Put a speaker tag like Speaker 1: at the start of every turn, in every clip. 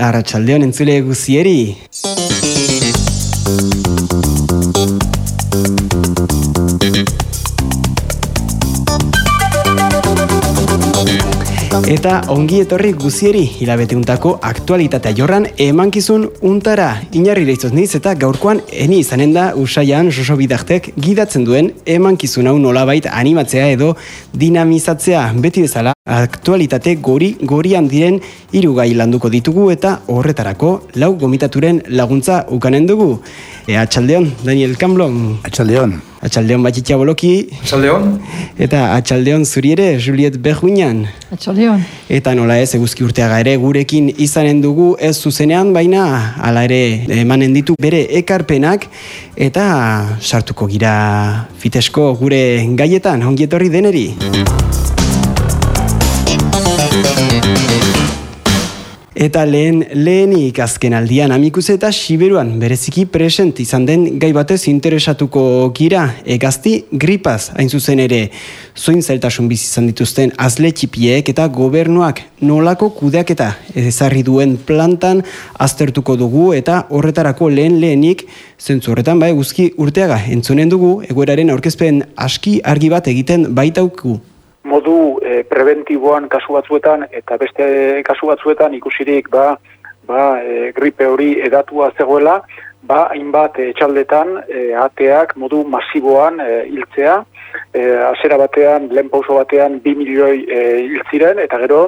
Speaker 1: Arratxaldeon entzule guzieri. Eta ongi etorri guzieri hilabeteuntako aktualitatea jorran emankizun untara inarri lehizoz niz eta gaurkoan eni izanen da usaian soso bidaktek gidatzen duen emankizun hau nolabait animatzea edo dinamizatzea beti bezala aktualitate gori gorian diren irugai landuko ditugu eta horretarako lau gomitaturen laguntza ukanen dugu. E, atxaldeon, Daniel Kamblon.
Speaker 2: Atxaldeon.
Speaker 1: Atxaldeon batxitxa boloki.
Speaker 3: Atxaldeon.
Speaker 1: Eta atxaldeon zuri ere, Juliet Berguinan.
Speaker 4: Atxaldeon.
Speaker 1: Eta nola ez, eguzki urteaga ere gurekin izanen dugu ez zuzenean, baina hala ere emanen ditu bere ekarpenak eta sartuko gira fitesko gure gaietan, ongietorri deneri. Eta lehen lehenik azken aldian amikuz eta siberuan bereziki present izan den gai batez interesatuko gira egazti gripaz hain zuzen ere. Zoin zailtasun bizi izan dituzten azle txipiek eta gobernuak nolako kudeak eta ezarri duen plantan aztertuko dugu eta horretarako lehen lehenik zentzu horretan bai guzki urteaga entzunen dugu egoeraren aurkezpen aski argi bat egiten baitauku.
Speaker 5: Modu e, preventiboan kasu batzuetan eta beste kasu batzuetan ikusirik ba, ba e, gripe hori edatua zegoela, ba hainbat etxaldetan e, ateak modu masiboan e, hiltzea, e, azera batean, lehen pauso batean, bi milioi e, hiltziren, eta gero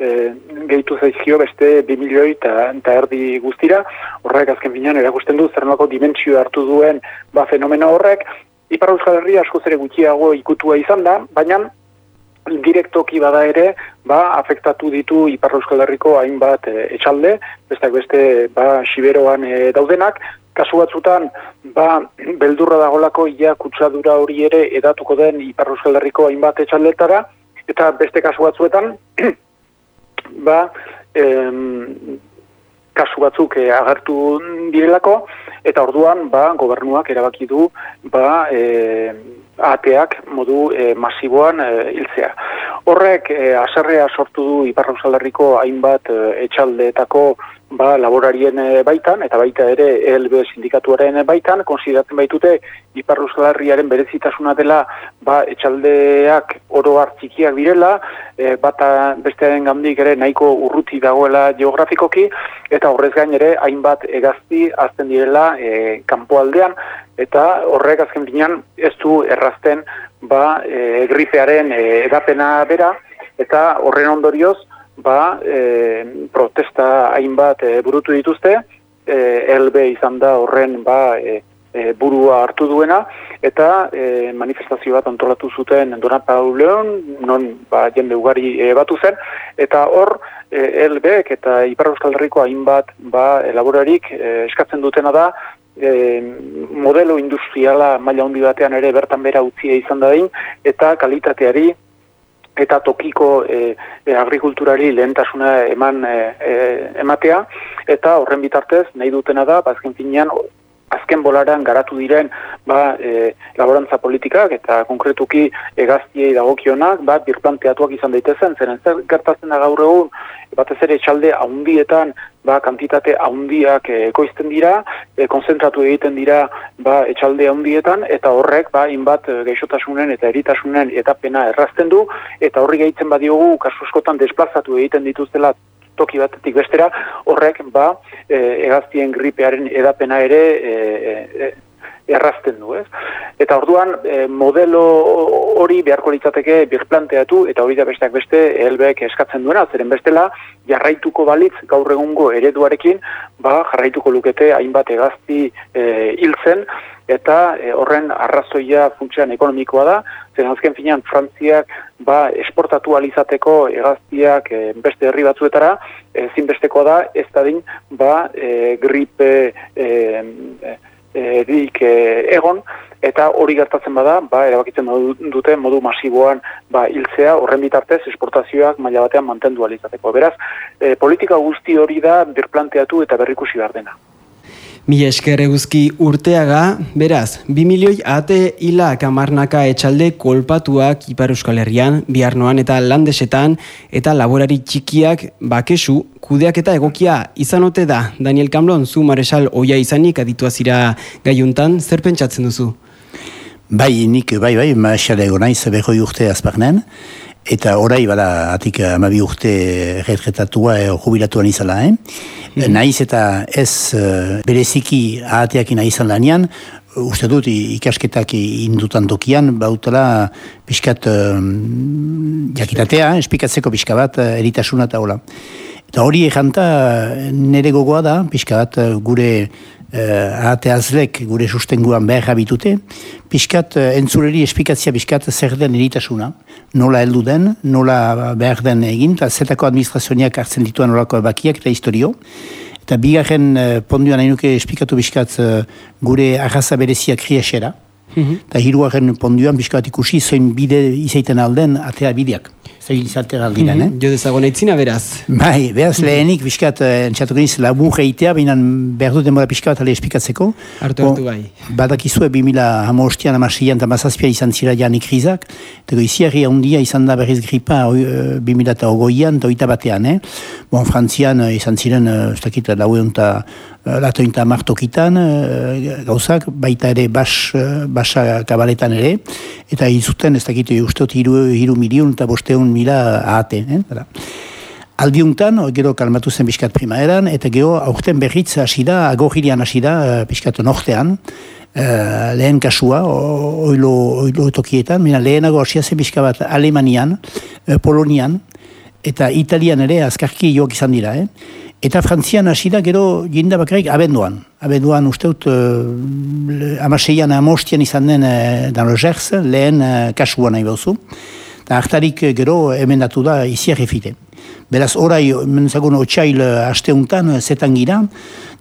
Speaker 5: e, gehitu zaizkio beste bi milioi eta, erdi guztira, horrek azken finean erakusten du zer dimentsio hartu duen ba, fenomeno horrek, Ipar Euskal Herria asko zere gutxiago ikutua izan da, baina direktoki bada ere, ba, afektatu ditu Ipar Euskal Herriko hainbat e, etxalde, beste beste ba, siberoan e, daudenak, kasu batzutan, ba, beldurra dagolako ia kutsadura hori ere edatuko den Ipar Euskal Herriko hainbat etxaldetara, eta beste kasu batzuetan, ba, em, kasu batzuk e, agertu direlako, eta orduan, ba, gobernuak erabaki du, ba, e, ateak modu e, masiboan e, hiltzea. Horrek e, aserrea sortu du Iparra Herriko hainbat e, etxaldeetako ba, laborarien baitan, eta baita ere ELB sindikatuaren baitan, konsideratzen baitute Ipar Euskal Herriaren berezitasuna dela ba, etxaldeak oro txikiak direla, e, bata bestearen gandik ere nahiko urruti dagoela geografikoki, eta horrez gain ere hainbat egazti azten direla e, kanpoaldean, eta horrek azken binean ez du errazten ba, e, grifearen e, edapena bera, eta horren ondorioz, ba, e, protesta hainbat e, burutu dituzte, e, LB izan da horren ba, e, e, burua hartu duena, eta e, manifestazio bat antolatu zuten Dona Pauleon, non ba, jende ugari e, batu zen, eta hor e, LB eta Ipar Euskal Herriko hainbat ba, elaborarik e, eskatzen dutena da, e, modelo industriala maila handi batean ere bertan bera utzia izan da eta kalitateari eta tokiko e, e, agrikulturari lehentasuna eman e, ematea, eta horren bitartez nahi dutena da, bazken finean, azken bolaran garatu diren ba, e, laborantza politikak eta konkretuki egaztiei dagokionak ba, birplanteatuak izan daitezen, zer gertatzen da gaur egun? Batez ere txalde haundietan ba, kantitate haundiak ekoizten dira, e, konzentratu egiten dira ba, etxalde haundietan, eta horrek ba, inbat e, geixotasunen eta eritasunen etapena errazten du, eta horri gehitzen badiogu kasu eskotan desplazatu egiten dituztela toki batetik bestera, horrek ba, e, egaztien gripearen edapena ere e, e, errazten du, ez? Eta orduan, e, modelo hori beharko litzateke birplanteatu, eta hori da besteak beste, helbek eskatzen duena, zeren bestela, jarraituko balitz gaur egungo ereduarekin, ba, jarraituko lukete hainbat egazti e, hiltzen, eta e, horren arrazoia funtsian ekonomikoa da, zen azken finean Frantziak ba, esportatu alizateko egaztiak e, beste herri batzuetara, ezinbestekoa da, ez da din, ba, e, gripe e, e, dik e, egon, eta hori gertatzen bada, ba, erabakitzen dute modu masiboan ba, hiltzea, horren bitartez, esportazioak maila batean mantendu alizateko. Beraz, e, politika guzti hori da birplanteatu eta berrikusi behar dena.
Speaker 1: Mi esker eguzki urteaga, beraz, bi milioi ate hila kamarnaka etxalde kolpatuak Ipar Euskal Herrian, biharnoan eta landesetan, eta laborari txikiak bakesu, kudeak eta egokia izan ote da. Daniel Kamlon, zu maresal oia izanik adituazira gaiuntan, zer pentsatzen duzu?
Speaker 2: Bai, nik, bai, bai, maresal ego naiz, berroi urte azparnen, eta orai bada atik amabi urte retretatua e, jubilatuan izala, eh? Mm Naiz eta ez uh, bereziki ahateak izan lanian, uste dut ikasketak indutan dokian, bautela pixkat um, jakitatea, espikatzeko pixka bat, eritasuna eta hola. Eta hori ejanta nire gogoa da, pixka bat gure uh, ahateazlek gure sustenguan behar habitute, pixkat uh, entzureri espikatzia pixkat zer den eritasuna, nola heldu den, nola behar den egin, eta zetako administrazioak hartzen dituan nolako bakiak eta historio. Eta bigarren uh, ponduan hain nuke espikatu biskat uh, gure arraza berezia kriasera. Mhm. Eta mm -hmm. hiruaren ponduan biskat ikusi zoin bide izaiten alden atea bideak zein izatea aldiren, mm -hmm.
Speaker 1: eh? Jo dezago nahitzina, beraz.
Speaker 2: Bai, beraz, mm -hmm. lehenik, biskat, eh, entxatuko niz, labur reitea, baina behar du denbora pixka bat ale espikatzeko.
Speaker 1: Artu, hartu, bai.
Speaker 2: Badakizue, 2000 hamostian, amasian, eta mazazpia izan zira janik krizak, eta goiziarri handia izan da berriz gripa 2000 eta ogoian, eta oita batean, eh? Bon, frantzian eh, izan ziren, ez dakit, lauen eta latointa martokitan, gauzak, baita ere bas, basa kabaletan ere, eta izuten, ez dakit, usteot, hiru, hiru milion eta bosteun mila ahate. Eh? Aldiuntan, gero kalmatu zen biskat primaeran, eta gero aurten berriz hasi da, agorrilean hasi da, biskat nortean, uh, lehen kasua, oilo, oilo tokietan, mina lehenago hasia zen biskat bat Alemanian, Polonian, eta Italian ere azkarki joak izan dira. Eh? Eta Frantzian hasi da gero jinda bakarrik abenduan. Abenduan usteut uh, amaseian amostian izan den uh, dan lehen uh, kasua nahi behuzu. Eta hartarik gero emendatu da iziak efite. Beraz, orai, menzagun otxail hasteuntan, zetan gira,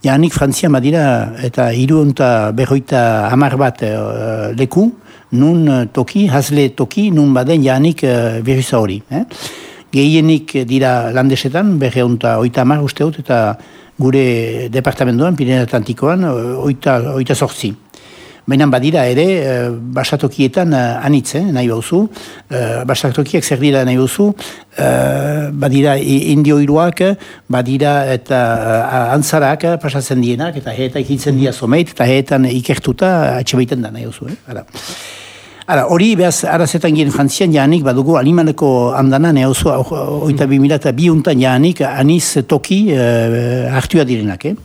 Speaker 2: janik Frantzian badira, eta iruonta berroita amar bat uh, leku, nun toki, hazle toki, nun baden janik uh, virusa hori. Eh? Gehienik dira landesetan, berre honta oita amar uste dut, eta gure departamentoan, Pirene Atlantikoan, oita, oita sortzi. Baina badira ere, eh, basatokietan uh, anitz, eh, nahi bauzu. Uh, basatokiak zer dira nahi bauzu. Uh, badira indioiruak, badira eta antzarak pasatzen dienak, eta heetak ikitzen dira zomeit, eta heetan ikertuta atxe da nahi bauzu. Eh? Ara, hori behaz, arazetan gien frantzian janik, badugu animaleko andana neozu, oita bi mila eta bi untan janik, aniz toki uh, hartua direnak. Eh?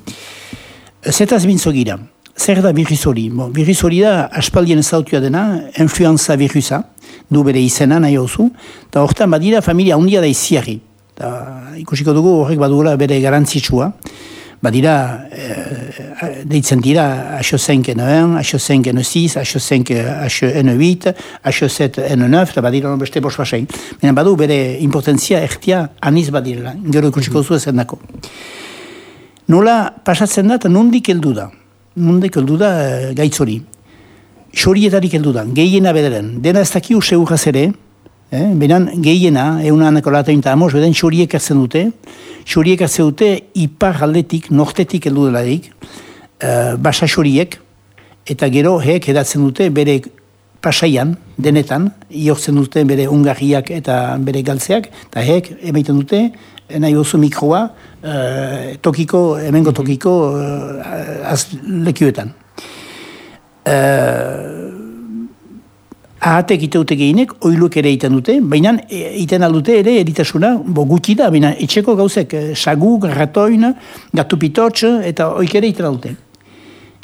Speaker 2: Zetaz bintzo gira, zer da virus hori? Bon, virus hori da, aspaldien zautua dena, influenza virusa, du bere izena nahi oso, eta horretan badira familia handia da iziarri. ikusiko dugu horrek badugula bere garantzitsua badira, e, deitzen dira H5N1, H5N6, H5N8, H7N9, eta badira beste bos basein. Baina badu bere importantzia ertia aniz badirela, gero ikusiko zu ezen dako. Nola pasatzen da, nondik heldu da, nondik heldu da e, gaitzori. Xorietarik heldu da, gehiena bederen, dena ez dakiu seguraz ere, Eh, benan gehiena, eunaneko lata eta amos, beden xoriek hartzen dute, xoriek hartzen dute ipar aldetik, nortetik heldu delarik, uh, basa xoriek, eta gero heek edatzen dute bere pasaian, denetan, iortzen dute bere ungarriak eta bere galtzeak, eta heek emaiten dute, nahi oso mikroa, uh, tokiko, hemengo tokiko, uh, az lekioetan. Uh, ahatek iteute gehinek, oiluk ere iten dute, baina e, iten aldute ere eritasuna, bo gutxi da, baina etxeko gauzek, e, sagu, ratoin, gatu pitotx, eta oik ere iten aldute.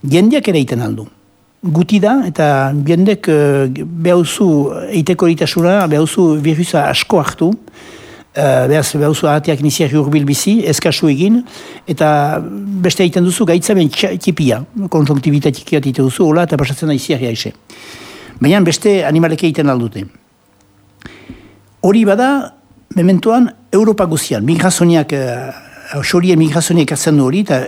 Speaker 2: Jendeak ere iten aldu. Guti da, eta jendek e, behauzu eiteko eritasuna, behauzu virusa asko hartu, behaz, behauzu ahateak niziak urbil bizi, eskasu egin, eta beste egiten duzu gaitza ben txipia, konjonktibitatik egiten duzu, hola, eta pasatzen da iziak jaixe. Baina beste animaleke egiten aldute. Hori bada, mementoan, Europa guzian, migrazoniak, uh, xorie migrazoniak du hori, eta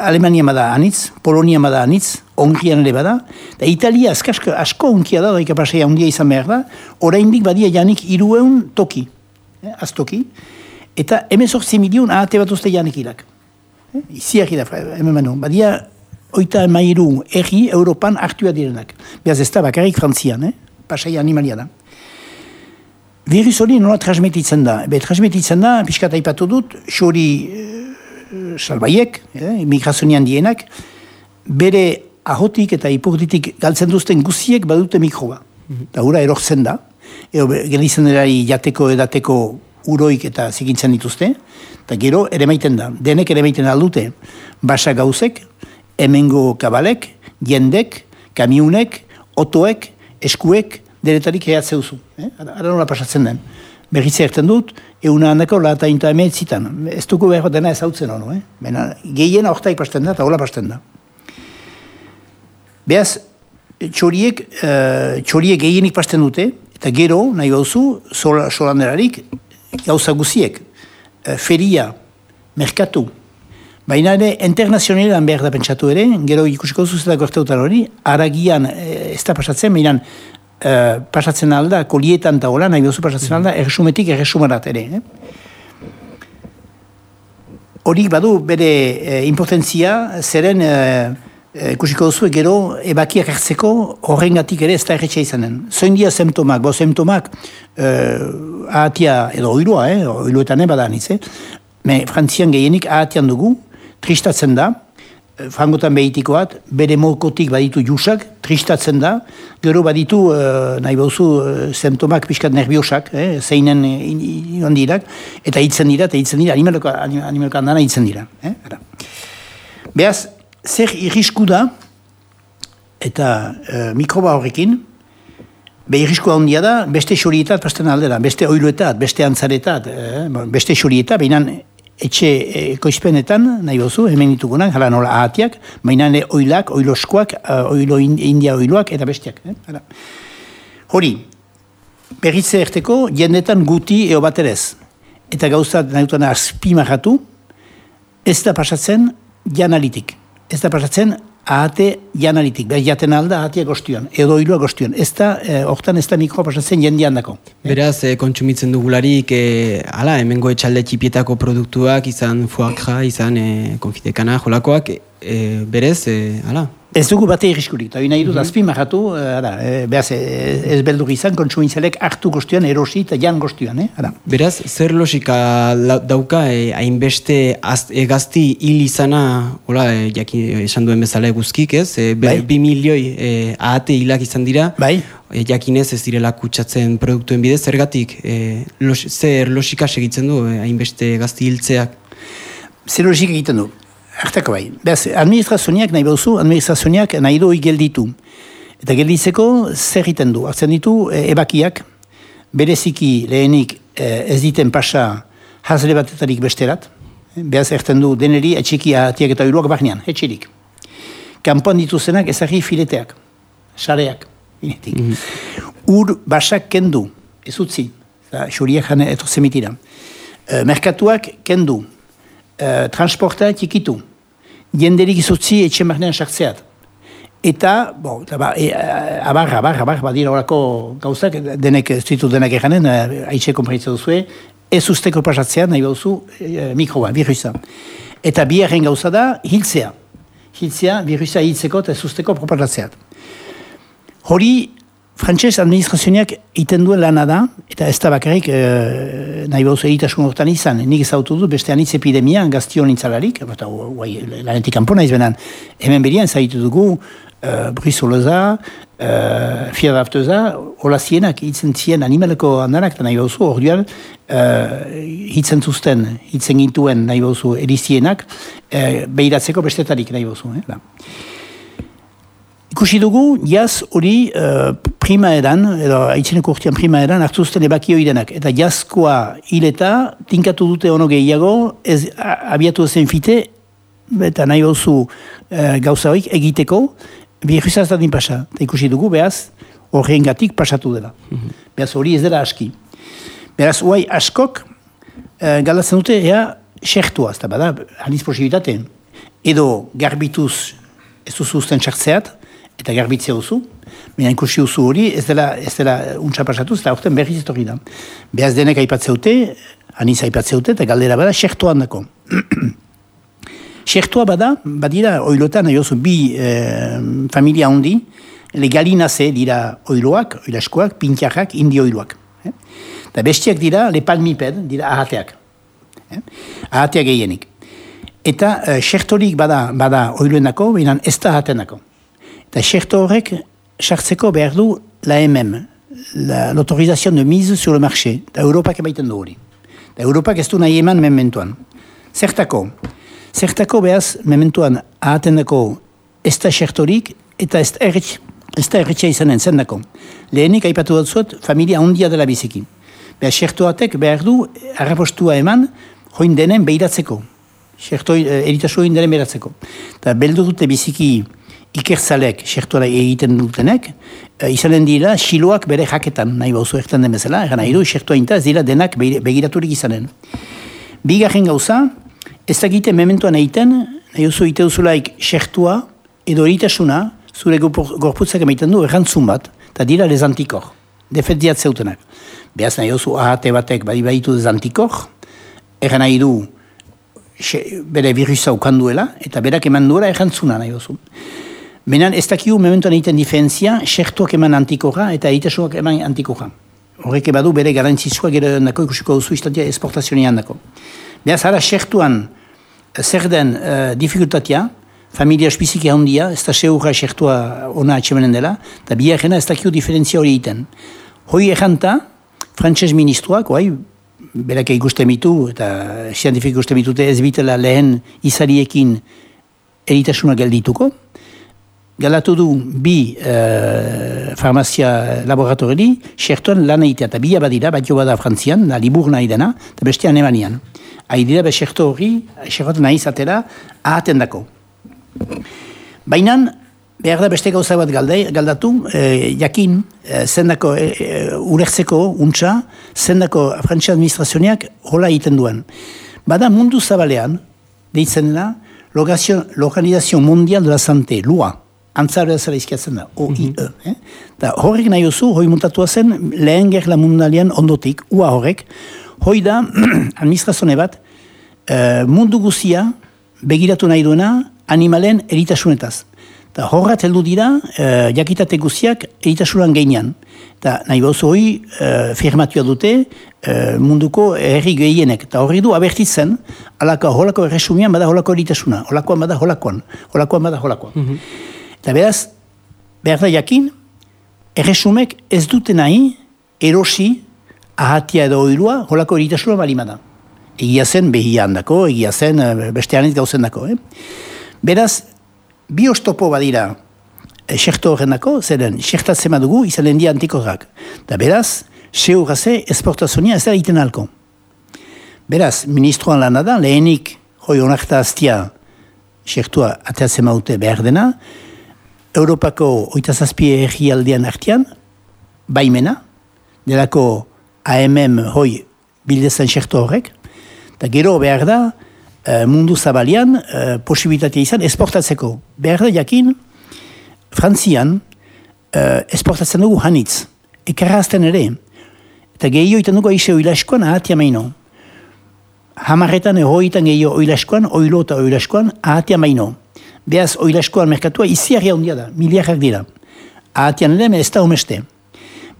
Speaker 2: Alemania bada anitz, Polonia bada anitz, onkian ere bada, eta Italia asko, asko onkia da, daika pasea ondia izan behar da, oraindik badia janik irueun toki, eh, aztoki, eta emezortzi milion ahate bat uste janik irak. Eh, Iziak da, hemen badia oita emairu erri Europan hartua direnak. Beaz ez da bakarrik frantzian, eh? pasai animalia da. Virus hori nola transmititzen da? Be, transmititzen da, pixkat aipatu dut, xori e, salbaiek, eh, migrazionean dienak, bere ahotik eta hipokritik galtzen duzten guziek badute mikroba. Mm Da ura erortzen da, edo gelitzen erari jateko edateko uroik eta zikintzen dituzte, eta gero ere maiten da. Denek ere maiten aldute, basa gauzek, hemengo kabalek, jendek, kamiunek, otoek, eskuek, denetarik ehatzea duzu. Eh? Ara nola pasatzen den. Berritze erten dut, euna handako lata inta emetzitan. Ez dugu behar dena ez hau ono, eh? Bena, gehien aurtaik pasten da, eta hola pasten da. Beaz, txoriek, uh, txoriek gehienik pasten dute, eta gero, nahi bauzu, solanderarik, gauza guziek, uh, feria, merkatu, baina ere, internazionelan behar da pentsatu ere, gero ikusiko zuzeta gorteutan hori, aragian uh, ez da pasatzen, baina uh, pasatzen alda, kolietan eta hola, nahi bauzu pasatzen alda, erresumetik erresumarat ere. Eh? Hori badu bere eh, importantzia, zeren e, kusiko duzu, gero ebakiak hartzeko horrengatik ere ez da erretxe izanen. Zoin dia semptomak, bo semptomak e, ahatia edo oiloa, eh, oiloetan eba da eh? Me, frantzian gehienik ahatian dugu, tristatzen da, e, frangotan behitikoat, bere mokotik baditu jusak, tristatzen da, gero baditu, e, nahi bauzu, e, semptomak pixkat nerviosak, eh, zeinen ion dirak, eta hitzen dira, eta hitzen dira, animalko andana hitzen dira. Eh? Beaz, zer irrisku da, eta e, mikroba horrekin, be irrisku handia da, beste xorietat pasten aldera, beste oiluetat, beste antzaretat, e, beste xorietat, behinan etxe ekoizpenetan, nahi bozu, hemen ditugunak, hala nola ahatiak, baina oilak, oiloskoak, uh, oilo india oiloak, eta besteak. Eh? Hori, berritze erteko, jendetan guti eo baterez. Eta gauzat nahi dutana azpimahatu, ez da pasatzen janalitik ez da pasatzen ahate janaritik, behar jaten alda ahatea goztuan, edo hilua goztuan. Ez da, e, hortan ez da mikro pasatzen jendian dako.
Speaker 1: Beraz, e, kontsumitzen dugularik, e, ala, hemengo etxalde txipietako produktuak, izan fuakra, izan e, konfitekana, jolakoak, e, berez, e, ala,
Speaker 2: Ez dugu bate irriskurik, eta nahi dut mm -hmm. azpi marratu, e, behaz, ez beldur izan, kontsumintzalek hartu goztuan, erosi eta jan goztuan, eh?
Speaker 1: Beraz, zer logika dauka, eh, hainbeste egazti hil izana, hola, e, jaki, esan duen bezala eguzkik, ez? E, bai. Bi milioi e, ahate hilak izan dira,
Speaker 2: bai.
Speaker 1: e, jakinez ez direla kutsatzen produktuen bidez, zergatik, e, los, zer logika segitzen du, hainbeste egazti hiltzeak?
Speaker 2: Zer logika egiten du? Artako bai. Beaz, administrazioniak nahi bauzu, administrazioniak nahi doi gelditu. Eta gelditzeko zer egiten du. Artzen ditu e, ebakiak, bereziki lehenik e, ez diten pasa hazle batetarik besterat. Beaz, erten du deneri etxikia atiak eta uruak bahnean, etxirik. Kampoan dituzenak ezagri fileteak, sareak. Mm Ur basak kendu, ez utzi, xuriak jane eto zemitira. E, merkatuak kendu, e, transporta txikitu, jenderik izutzi etxe marnean sartzeat. Eta, bo, eta ba, e, abar, abar, abar, badira horako gauzak, denek, ez ditu denek eganen, haitxe konparitza duzue, ez usteko pasatzean, nahi bauzu, e, mikroa, virusa. Eta biharren gauza da, hiltzea. Hiltzea, virusa hiltzeko eta ez usteko propagatzeat. Hori, Frantses administrazioak iten duen lana da, eta ez da bakarrik e, nahi bauzu egitasun hortan izan, nik ezautu du beste anitz epidemia gaztion nintzalarik, eta guai, lanetik kanpo benan, hemen berian zaitu dugu, e, brisoloza, e, fiadafteza, hola zienak, hitzen zien animaleko handanak, eta nahi bauzu, orduan, e, hitzen zuzten, hitzen gintuen nahi bauzu erizienak, e, behiratzeko bestetarik nahi bauzu. Eh, Ikusi dugu, jaz hori uh, prima edan, edo haitzeneko urtean prima edan, hartuzten ebakio idenak. Eta jazkoa hileta, tinkatu dute ono gehiago, ez, abiatu zen fite, eta nahi bauzu uh, gauza horik egiteko, birrizaz da pasa. Eta ikusi dugu, behaz, horrein gatik pasatu dela. Mm Behaz hori ez dela aski. Beraz, huai askok, uh, galdatzen dute, ea, xertua, ez da bada, haliz posibilitate. Edo garbituz ez duzuzten txartzeat, eta garbitzea duzu, baina ikusi duzu hori, ez dela, ez dela untsa pasatu, ez da orten berriz etorri da. Beaz denek aipatzeute, aniz aipatzeute, eta galdera bada, xertu handako. Xertua bada, badira, oilotan, nahi bi e, familia handi, legalinaze dira oiloak, oilaskoak, pintiakak, indi oiloak. Eh? Eta bestiak dira, lepalmiped, dira ahateak. Eh? Ahateak gehienik. Eta e, xertorik bada, bada oiloenako, behinan ez da ahatenako. Eta xerto horrek, sartzeko behar du la MM, l'autorisation de mise sur le marché, da Europak emaiten du hori. Da Europak ez du nahi eman mementuan. Zertako, zertako behaz mementuan ahatendako ez da xertorik eta ez erretx, ez da erretxa izanen zendako. Lehenik aipatu dut zuet, familia ondia dela biziki. Behaz xertoatek behar du harrapostua eman join denen behiratzeko. Xerto, eh, eritasu join denen behiratzeko. Eta beldu dute biziki ikertzalek xertuara egiten dutenek, e, izanen dira xiloak bere jaketan, nahi bauzu ertan den bezala, egan nahi du, xertua inta ez dira denak begiraturik izanen. Bigarren gauza, ez dakite mementuan egiten, nahi duzu ite duzulaik xertua, edo eritasuna, zure gorputzak emaiten du, errantzun bat, eta dira lezantikor, defetziat zeutenak. Beaz nahi duzu ahate batek badi baditu lezantikor, egan nahi du, bere virusa ukanduela, eta berak eman duela errantzuna nahi duzu. Benan ez dakiu mementuan egiten diferentzia, xertuak eman antikoja eta egitasuak eman antikoja. Horrek badu bere garantzizua gero dako ikusiko duzu istantia esportazionean dako. Beaz, ara xertuan eh, zer den uh, dificultatia, familia espiziki handia, ez da seurra xertua ona atxemenen dela, eta biharrena ez dakiu diferentzia hori egiten. Hoi ejanta, frantxez ministroak, oai, berak ikusten mitu, eta zientifik ikusten mitute ez bitela lehen izariekin eritasuna geldituko, galatu du bi uh, farmazia laboratorili, xertuan lan egitea, eta bila badira, bat jo bada frantzian, da libur nahi dena, eta bestean emanian. Hai dira, be hori, xertu nahi izatera, ahaten dako. Baina, behar da beste gauza bat galde, galdatu, eh, jakin, eh, zendako, eh, eh, urertzeko, untxa, zendako frantzia administrazioak hola egiten duen. Bada mundu zabalean, deitzen dena, L'Organisation Mondial de la Santé, LUA, antzara zara izkiatzen da, OIE. Mm -hmm. eh? Da, horrek nahi oso, hoi mutatua zen, lehen gerla mundalian ondotik, ua horrek, hoi da, administrazone bat, uh, mundu guzia, begiratu nahi duena, animalen eritasunetaz. Da, horrat heldu dira, uh, jakitate guziak eritasunan geinean. Da, nahi bauzu hoi, uh, firmatua dute, uh, munduko herri gehienek. Eta horri du, abertitzen, alaka holako erresumian bada holako eritasuna, holakoan bada holakoan, holakoan bada holakoan. Mm Eta beraz, behar da jakin, erresumek ez dute nahi erosi ahatia edo oirua holako eritasuna balimada. Egia zen behia handako, egia zen eh, beste anit gauzen dako. Eh? Beraz, bi ostopo badira eserto eh, horren dako, zeren, sertatzen badugu izanen di antikorrak. Da beraz, seo gaze esportazonia ez da egiten alko. Beraz, ministroan lan da, lehenik hoi onarta aztia sertua ateatzen maute behar dena, Europako oita zazpie aldean artian, baimena, delako AMM hoi bildezan xertu horrek, eta gero behar da uh, mundu zabalian uh, posibilitatea izan esportatzeko. Behar da jakin, Frantzian uh, esportatzen dugu hanitz, ekarrazten ere, eta gehio iten dugu aixe oilaskoan ahatia maino. Hamarretan ehoitan gehio oilaskoan, oilo eta oilaskoan ahatia maino. Beaz, oilaskoan merkatua iziarri handia da, miliarrak dira. Ahatian ere, ez da omeste.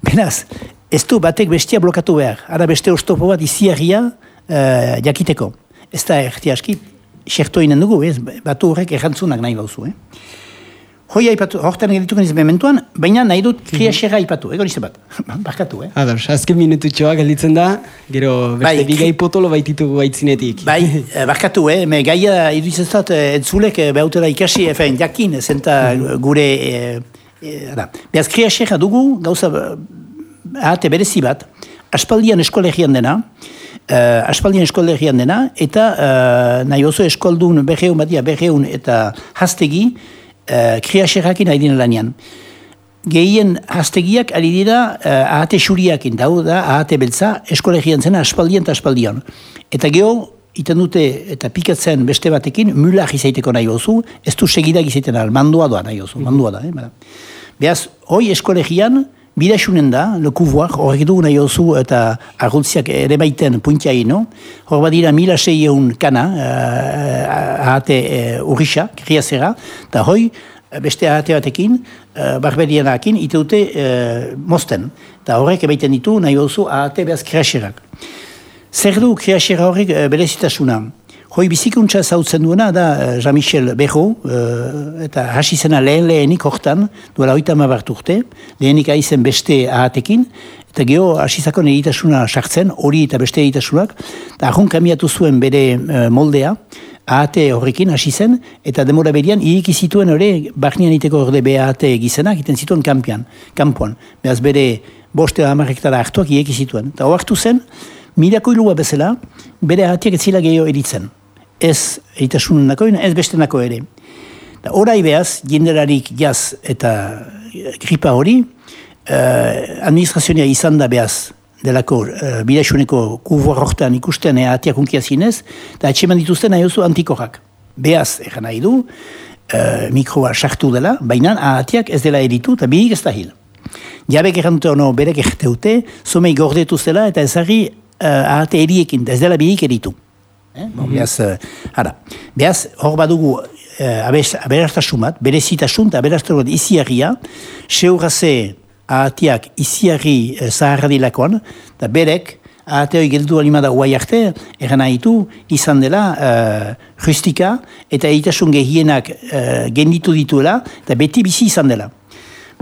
Speaker 2: Beraz, ez du batek bestia blokatu behar. Ara beste ostopo bat iziarria uh, jakiteko. Ez da erti aski, xertoinen dugu, ez, batu horrek errantzunak nahi bauzu. Eh? Hoi haipatu, horretan egituko niz mementuan, baina nahi dut kria xerra haipatu, egon izan bat, barkatu, eh?
Speaker 1: Ador, azken minutu txoa gelditzen da, gero beste bai, bigai potolo baititugu baitzinetik.
Speaker 2: Bai, eh, barkatu, eh? Me gaia iduitzen zat, eh, entzulek eh, behaute da ikasi, efen, jakin, zenta gure, eh, eh, Beaz, kria xerra dugu, gauza, ahate berezi bat, aspaldian eskolegian dena, uh, aspaldian eskolegian dena, eta uh, nahi oso eskoldun berreun badia, berreun eta hastegi, uh, kriaxerrakin ari dira lanian. Gehien hastegiak ari dira uh, ahate xuriakin, dau da ahate beltza eskolegian zena aspaldian eta aspaldian. Eta geho, iten dute eta pikatzen beste batekin, mula izaiteko nahi gozu, ez du segidak izaiten al, mandua doa nahi gozu, mandua da. Eh? Beaz, hoi eskolegian, Bidasunen da, le kuvuak, horrek du nahi oso eta argutziak ere baiten puntia ino. Hor badira mila seieun kana, ahate uh, urrisa, kriazera, eta hoi, beste ahate batekin, uh, barberianakin, ite dute uh, mosten. Eta horrek ebaiten ditu nahi oso ahate behaz kreaserak. Zer du kreasera horrek uh, berezitasuna? Hoi bizikuntza zautzen duena da uh, Jean-Michel Berro, uh, eta hasi zena lehen lehenik hortan, duela oita mabart urte, lehenik aizen beste ahatekin, eta geho hasizako egitasuna sartzen, hori eta beste egitasunak, eta ahon kamiatu zuen bere uh, moldea, ahate horrekin hasi zen, eta demora berian, iriki zituen hori, barnian iteko orde ahate gizenak, iten zituen kampian, kampuan. Beaz bere boste amarrektara hartuak ireki zituen. Eta hoartu zen, Mirako ilua bezala, bere ahatiak ez zila gehiago eritzen ez eitasunen nakoin, ez beste nako ere. Da, orai behaz, jenderarik jaz eta gripa hori, uh, administrazioa izan da behaz, delako uh, bidaisuneko kuboa rohtan ikusten ea atiak unkia zinez, eta atxeman dituzten nahi oso antikorak. Behaz, egan nahi du, uh, mikroa sartu dela, baina atiak ez dela eritu, eta bidik ez da hil. Jabek errante hono berek erteute, zomei gordetu zela, eta ezari uh, ahate eriekin, ez dela bidik eritu. Eh? Mm -hmm. ara. Beaz, hor badugu eh, aberastasumat, bat, berezitasun eta aberastasumat iziarria, seurraze ahatiak iziarri eh, zaharradilakoan, eta berek, ahate hori geldu alimada guai arte, eran nahitu, izan dela eh, justika, eta egitasun gehienak eh, genditu dituela, eta beti bizi izan dela.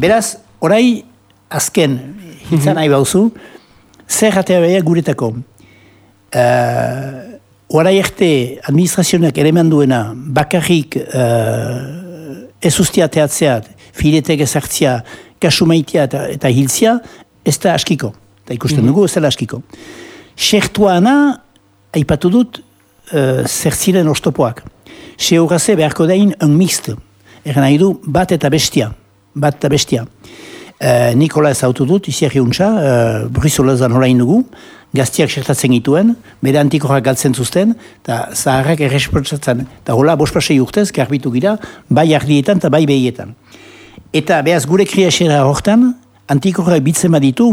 Speaker 2: Beraz, orai, azken, hitzan nahi bauzu, zer behar guretako. Eh, Horai erte administrazioak ere duena bakarrik uh, ez ustia teatzeat, filetek ezartzia, kasu maitea eta, eta hiltzia, ez da askiko. Eta ikusten mm dugu, ez da askiko. Sertuana, aipatu dut, uh, zertziren ostopoak. Se horaze beharko dain un mixt. Eran nahi du, bat eta bestia. Bat eta bestia. Uh, Nikola ez dut, izi erriuntza, uh, Brusolazan horain dugu, gaztiak sertatzen gituen, bere antikorak galtzen zuzten, eta zaharrak erresportzatzen. Eta hola, bospasei urtez, garbitu gira, bai ardietan eta bai behietan. Eta behaz gure kriasera hortan, antikorak bitzen baditu,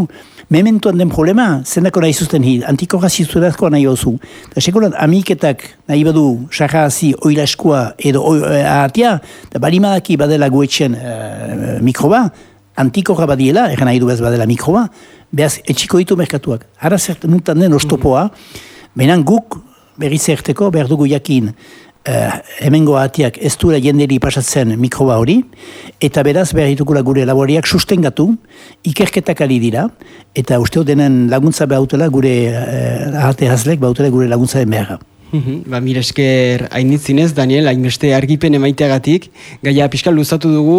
Speaker 2: mementuan den problema, zendako nahi zuzten hil, antikorak zizurazkoa nahi osu. Eta sekulan, amiketak nahi badu, sarra hazi, oilaskua edo oi, eh, ahatia, eta balimadaki badela guetxen uh, mikroba, antikorra badiela, erren nahi du bez badela mikroba, behaz, etxiko ditu merkatuak. Hara zert nuntan den ostopoa, benan guk berri zerteko, behar dugu jakin, uh, hemengo atiak ez duela jenderi pasatzen mikroba hori, eta beraz behar ditugula gure laboriak sustengatu, ikerketak ari dira, eta uste denen laguntza behautela gure uh, ahate hazlek behautela gure laguntza den beharra.
Speaker 1: Mhm, ba, mire esker hainitzinez, Daniel, hainbeste argipen emaiteagatik, gaia pixka luzatu dugu,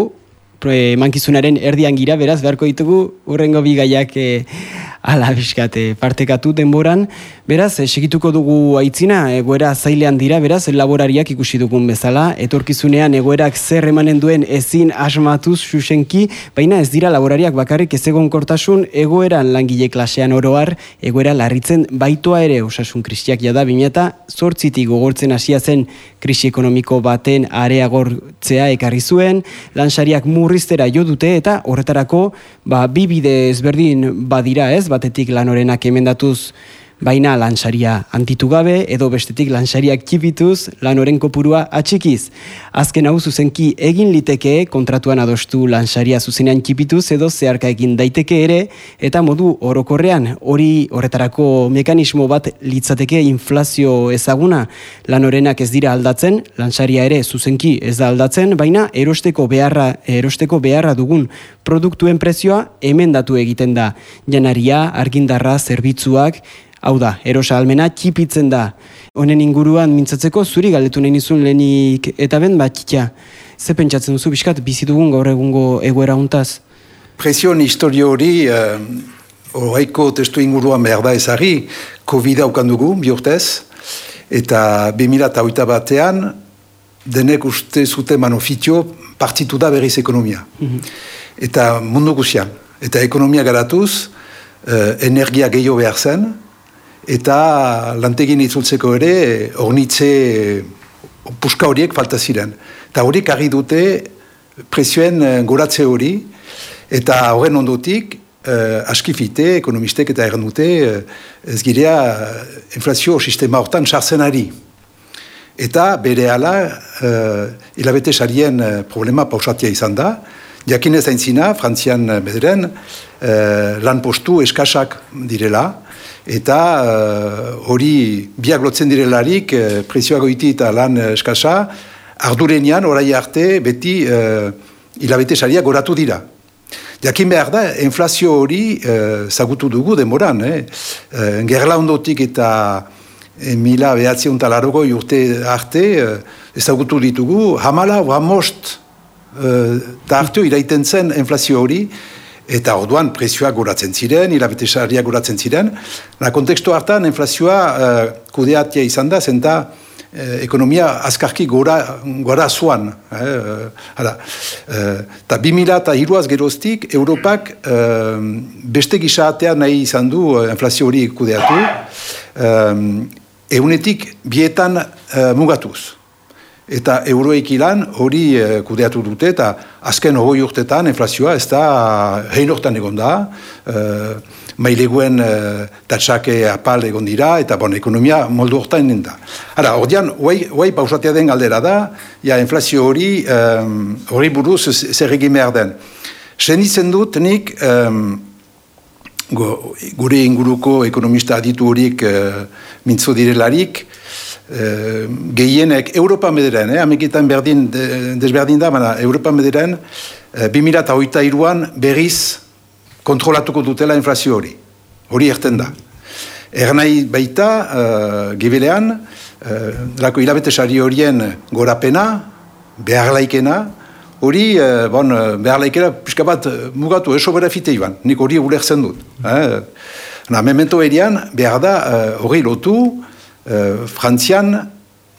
Speaker 1: mankizunaren erdian gira, beraz, beharko ditugu, urrengo bigaiak e, ala biskate partekatu denboran. Beraz, e, segituko dugu aitzina, egoera zailean dira, beraz, laborariak ikusi dugun bezala, etorkizunean egoerak zer emanen duen ezin asmatuz susenki, baina ez dira laborariak bakarrik ez egon kortasun, egoeran langile klasean oroar, egoera larritzen baitoa ere osasun kristiak jada, bimeta, zortzitik gogortzen hasia zen krisi ekonomiko baten areagortzea ekarri zuen, lansariak murriztera jo dute eta horretarako ba, bi bide ezberdin badira ez, batetik lanorenak emendatuz baina lansaria antitu gabe edo bestetik lansariak kipituz lanoren kopurua atxikiz. Azken hau zuzenki egin liteke kontratuan adostu lansaria zuzenean kipituz edo zeharka egin daiteke ere eta modu orokorrean hori horretarako mekanismo bat litzateke inflazio ezaguna lanorenak ez dira aldatzen, lansaria ere zuzenki ez da aldatzen, baina erosteko beharra, erosteko beharra dugun produktuen prezioa emendatu egiten da. Janaria, argindarra, zerbitzuak, Hau da, erosa almena txipitzen da. Honen inguruan mintzatzeko zuri galdetu nahi nizun lehenik eta ben bat txitia. Ze pentsatzen duzu biskat bizidugun gaur egungo egoera untaz?
Speaker 3: Presion historio hori, uh, horreiko testu inguruan behar da ezari, COVID haukan dugu, bihurtez, eta 2008 batean, denek uste zute manofitio partitu da berriz ekonomia. Mhm. Eta mundu guzian. Eta ekonomia garatuz, uh, energia gehiago behar zen, eta lantegin itzultzeko ere ornitze puska horiek falta ziren. Eta horiek argi dute presioen eh, goratze hori, eta horren ondotik uh, askifite, ekonomistek eta erran dute, uh, ez girea inflazio sistema hortan sartzen ari. Eta bere ala, hilabete sarien uh, problema pausatia izan da, jakinez aintzina, frantzian bederen, uh, lan postu eskasak direla, eta hori uh, biak lotzen direlarik, uh, prezioago iti eta lan eskasa, ardurenian, orai arte, beti uh, hilabete saria goratu dira. Jakin behar da, inflazio hori uh, zagutu dugu demoran. Eh? Uh, gerla ondotik eta eh, mila behatzion talargo urte arte uh, ezagutu ditugu, hamala, hamost uh, da hartu iraiten zen inflazio hori, eta orduan prezioak goratzen ziren, hilabete saria goratzen ziren. Na kontekstu hartan, inflazioa uh, kudeatia izan da, zenta eh, ekonomia azkarki gora, gora zuan. Eh, hala. Eh, ta bimila eta hiruaz geroztik, Europak eh, beste gisa nahi izan du eh, inflazio hori kudeatu, eh, eunetik bietan eh, mugatuz. Eta euroek ilan hori eh, kudeatu dute, eta azken hori urtetan inflazioa ez da hein egon da, eh, maileguen uh, tatxake apal egon dira, eta bon, ekonomia moldu hortan da. Hara, ordean, huai pausatea den galdera da, ja, inflazio hori, hori buruz zer egin behar den. Senditzen dut, nik, um, gure inguruko ekonomista aditu horik uh, mintzo direlarik, uh, gehienek Europa mederen, eh, ameketan berdin, desberdin da, baina Europa mederen, uh, 2008an berriz kontrolatuko dutela inflazio hori. Hori erten da. Ernai baita, uh, gibelean, uh, lako hilabete sari horien gorapena, behar laikena, hori, uh, bon, behar laikena, pixka bat, mugatu, eso bera fite iban, nik hori ulertzen dut. Eh? Na, memento erian, behar da, hori lotu, uh, frantzian,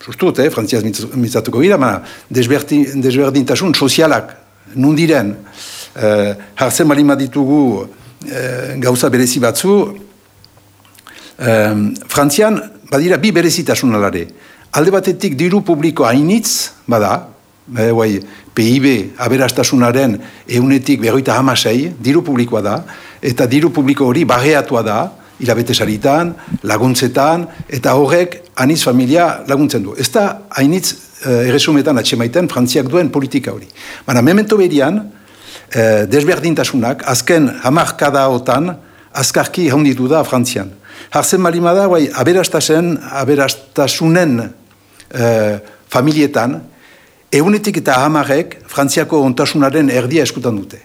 Speaker 3: justut, eh, frantziaz mitzatuko gira, ma desberdintasun sozialak, nundiren, uh, hartzen malima ditugu uh, gauza berezi batzu, uh, Frantzian, badira bi berezitasun alare. Alde batetik diru publiko hainitz, bada, e, guai, PIB aberastasunaren eunetik berroita hamasei, diru publikoa da, eta diru publiko hori barreatua da, hilabete saritan, laguntzetan, eta horrek aniz familia laguntzen du. Ez da hainitz uh, erresumetan atxemaiten frantziak duen politika hori. Baina, memento berian, eh, desberdintasunak, azken hamarkada otan, azkarki handitu da Frantzian. Hartzen malima da, bai, aberastasen, aberastasunen eh, familietan, eunetik eta hamarek Frantziako ontasunaren erdia eskutan dute.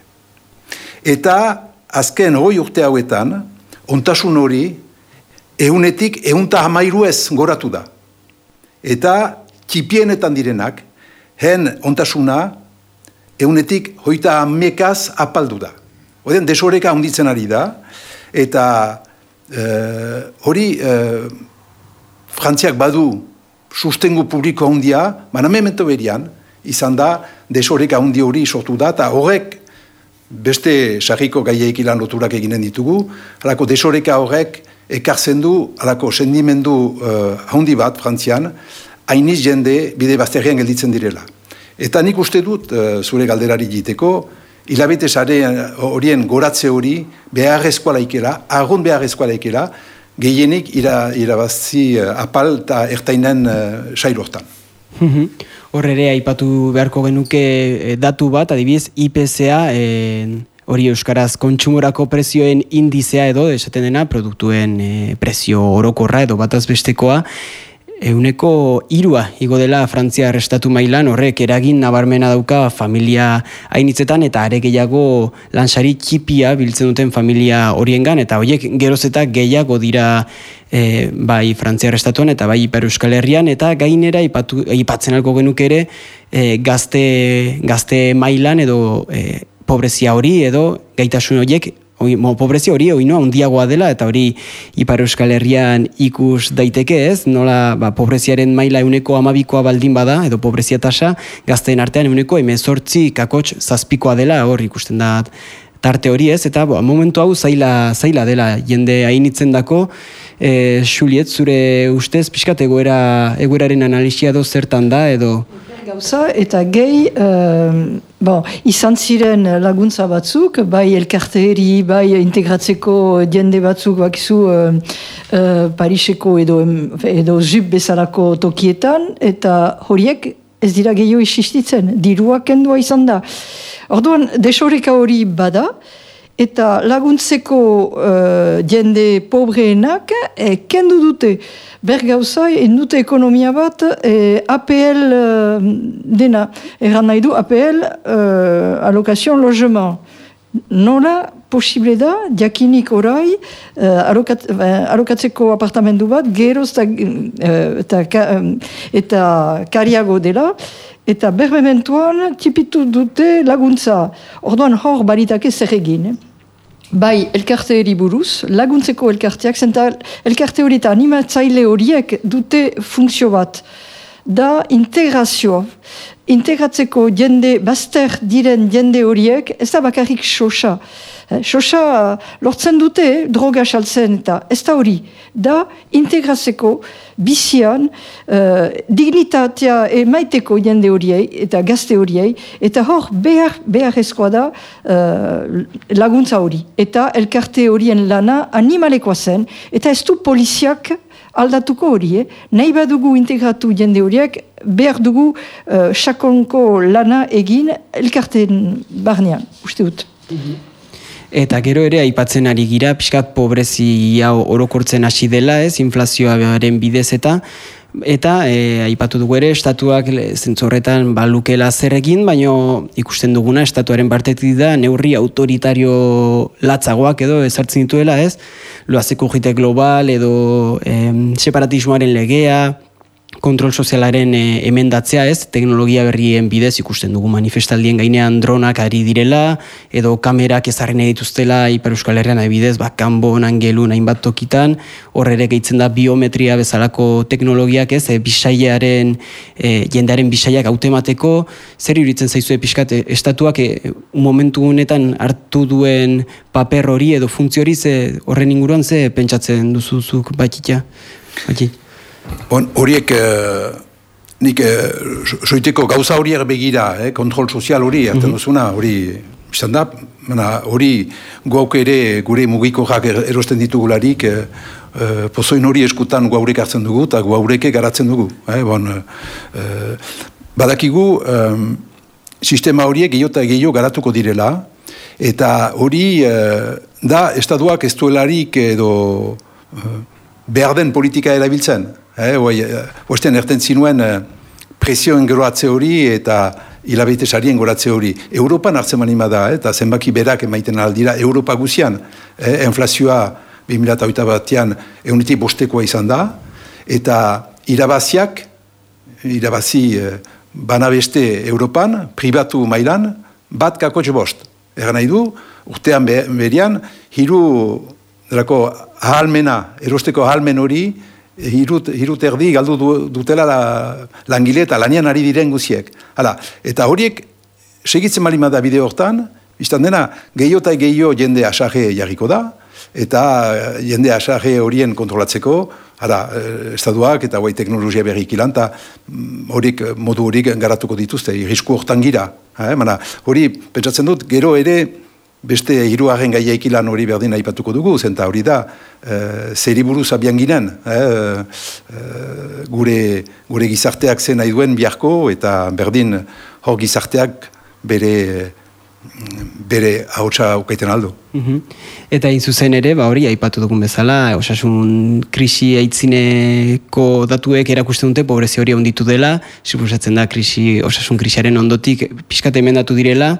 Speaker 3: Eta azken hori urte hauetan, ontasun hori, eunetik eunta hamairu ez goratu da. Eta txipienetan direnak, hen ontasuna, eunetik hoita amekaz apaldu da. Oden, desoreka honditzen ari da, eta eh, hori e, frantziak badu sustengu publiko handia, baina memento berian, izan da, desoreka handi hori sortu da, eta horrek beste sarriko gaiek loturak eginen ditugu, halako desoreka horrek ekartzen du, halako sendimendu uh, handi bat frantzian, hainiz jende bide bazterrean gelditzen direla. Eta nik uste dut, uh, zure galderari jiteko, hilabete sare horien goratze hori beharrezkoa laikela, agon beharrezkoa laikela, gehienik ira, irabazi uh, apal eta ertainen uh, sailortan.
Speaker 1: Hor ere, aipatu beharko genuke datu bat, adibidez, IPCA, hori Euskaraz kontsumorako prezioen indizea edo, esaten dena, produktuen prezio orokorra edo bataz bestekoa, Euneko irua igo dela Frantzia arrestatu mailan horrek eragin nabarmena dauka familia hainitzetan eta are gehiago lansari txipia biltzen duten familia horiengan eta horiek geroz eta gehiago dira e, bai Frantzia arrestatuan eta bai Ipar Euskal Herrian eta gainera ipatu, ipatzen alko genuk ere e, gazte, gazte mailan edo e, pobrezia hori edo gaitasun horiek mo, pobrezia hori oinoa handiagoa dela eta hori Ipar Euskal Herrian ikus daiteke ez, nola ba, pobreziaren maila euneko amabikoa baldin bada, edo pobrezia tasa, gazteen artean euneko emezortzi kakotx zazpikoa dela, hor ikusten da tarte hori ez, eta bo, momentu hau zaila, zaila dela jende hainitzen dako, e, Juliet, zure ustez, pixkat egoera, egoeraren analisia edo zertan da, edo...
Speaker 4: gauza eta gehi uh, bon, izan ziren laguntza batzuk, bai elkarteri, bai integratzeko jende batzuk bakizu uh, uh, Pariseko edo, edo zub bezalako tokietan, eta horiek ez dira gehiago isistitzen, diruak kendua izan da. Orduan, desoreka hori bada, eta laguntzeko uh, jende pobreenak eh, kendu dute bergauza, dute ekonomia bat eh, APL uh, dena, erran nahi du APL uh, alokazioan logement. Nola posible da, diakinik orai, uh, alokat, alokatzeko apartamendu bat, geroz eta, eta kariago dela, eta berbementuan tipitu dute laguntza. Orduan hor baritake zer egin. Eh? Bai, elkarte buruz, laguntzeko elkarteak, zenta elkarte hori eta animatzaile horiek dute funtzio bat. Da integrazio, integratzeko jende, bazter diren jende horiek, ez da bakarrik xosa. Xosa eh, lortzen dute droga saltzen eta ez da hori. Da integratzeko bizian uh, dignitatea emaiteko jende horiei eta gazte horiei eta hor behar, behar ezkoa da uh, laguntza hori. Eta elkarte horien lana animalekoa zen eta ez du poliziak aldatuko hori, eh? nahi badugu integratu jende horiek, behar dugu uh, sakonko lana egin elkarteen barnean, uste dut. Mhm.
Speaker 1: Eta gero ere aipatzen ari gira, pixkat pobrezi hau orokortzen hasi dela, ez, inflazioaren bidez eta eta e, aipatu dugu ere estatuak zentzorretan balukela zer egin, baino ikusten duguna estatuaren partetik da neurri autoritario latzagoak edo ezartzen dituela, ez? Loazeko jite global edo e, separatismoaren legea, kontrol sozialaren e, emendatzea ez, teknologia berrien bidez ikusten dugu manifestaldien gainean dronak ari direla, edo kamerak ezarren dituztela Iper Euskal Herrian adibidez, ba, kanbo gelu nahin bat tokitan, horre ere gehitzen da biometria bezalako teknologiak ez, e, bisaiaren, e, jendearen bisaiak autemateko, zer iritzen zaizue pixkat, e, estatuak e, momentu honetan hartu duen paper hori edo funtzio hori ze horren inguruan ze pentsatzen duzuzuk batxita? Batxita?
Speaker 3: Bon, horiek, eh, nik eh, soiteko gauza horiek begira, eh, kontrol sozial hori, mm duzuna, hori, izan da, hori guauk ere gure mugiko jak er-, erosten ditugularik, eh, eh, pozoin hori eskutan guaurek hartzen dugu, eta guaureke garatzen dugu. Eh, bon, eh, badakigu, eh, sistema horiek gehiota gehiago garatuko direla, eta hori eh, da, estatuak ez duelarik edo eh, behar den politika erabiltzen. Eh, oi, oestean erten zinuen eh, presioen geroatze hori eta hilabete sarien goratze hori. Europan hartzen manima da, eh, eta zenbaki berak emaiten aldira Europa guzian. Eh, inflazioa 2008 batean eunitik bostekoa izan da, eta irabaziak, irabazi eh, banabeste Europan, pribatu mailan, bat kakotx bost. Egan nahi du, urtean berian, hiru ahalmena, erosteko ahalmen hori, hirut, hirut erdi galdu dutela la, langile eta lanian ari diren guziek. Hala, eta horiek segitzen malima da bide hortan, izan dena gehiago eta gehiago jende asaje jarriko da, eta eh, jende asaje horien kontrolatzeko, hala, eh, estatuak eta guai teknologia berrik ilan, eta mm, horiek modu horiek garatuko dituzte, irrisku hortan gira. Eh, hori, pentsatzen dut, gero ere, beste hiruaren gaiaik ilan hori berdin aipatuko dugu, zenta hori da, e, zeri buruz abian ginen, e, gure, gure gizarteak zen nahi duen biharko, eta berdin hor gizarteak bere bere hautsa ukaiten aldo.
Speaker 1: Mhm. Eta in zuzen ere, ba hori aipatu dugun bezala, osasun krisi aitzineko datuek erakusten dute pobrezia hori onditu dela, suposatzen da krisi osasun krisiaren ondotik pixkat emendatu direla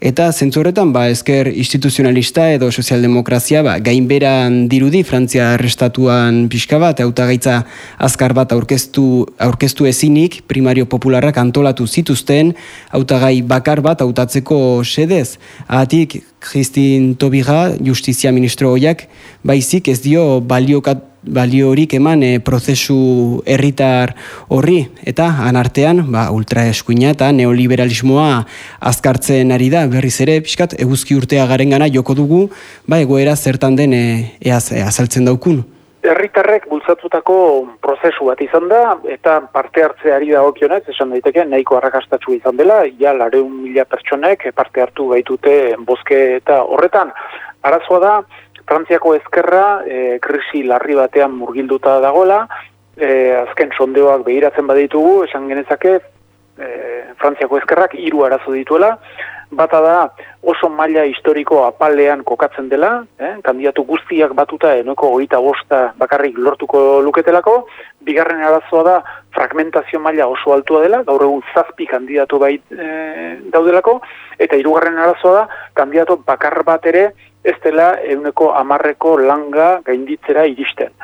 Speaker 1: eta zentzu horretan ba esker instituzionalista edo sozialdemokrazia ba gainberan dirudi Frantzia arrestatuan pixka bat hautagaitza azkar bat aurkeztu aurkeztu ezinik primario popularrak antolatu zituzten hautagai bakar bat hautatzeko sedez. Ahatik, Christine Tobiga, justizia ministro hoiak, baizik ez dio baliokat, baliorik eman e, prozesu herritar horri, eta anartean, ba, ultraeskuina eta neoliberalismoa azkartzen ari da, berriz ere, pixkat, eguzki urtea garen gana joko dugu, ba, egoera zertan den e, eaz, e, azaltzen daukun.
Speaker 5: Herritarrek bultzatutako prozesu bat izan da, eta parte hartzeari da okionez, esan daiteke, nahiko arrakastatzu izan dela, ja, lareun mila pertsonek parte hartu baitute bozke eta horretan. Arazoa da, Frantziako ezkerra e, krisi larri batean murgilduta dagoela, e, azken sondeoak behiratzen baditugu, esan genezake, e, Frantziako ezkerrak hiru arazo dituela, bata da oso maila historiko apalean kokatzen dela, eh? kandidatu guztiak batuta enoko goita bosta bakarrik lortuko luketelako, bigarren arazoa da fragmentazio maila oso altua dela, gaur egun zazpi kandidatu bait e, daudelako, eta hirugarren arazoa da kandidatu bakar bat ere ez dela euneko amarreko langa gainditzera iristen.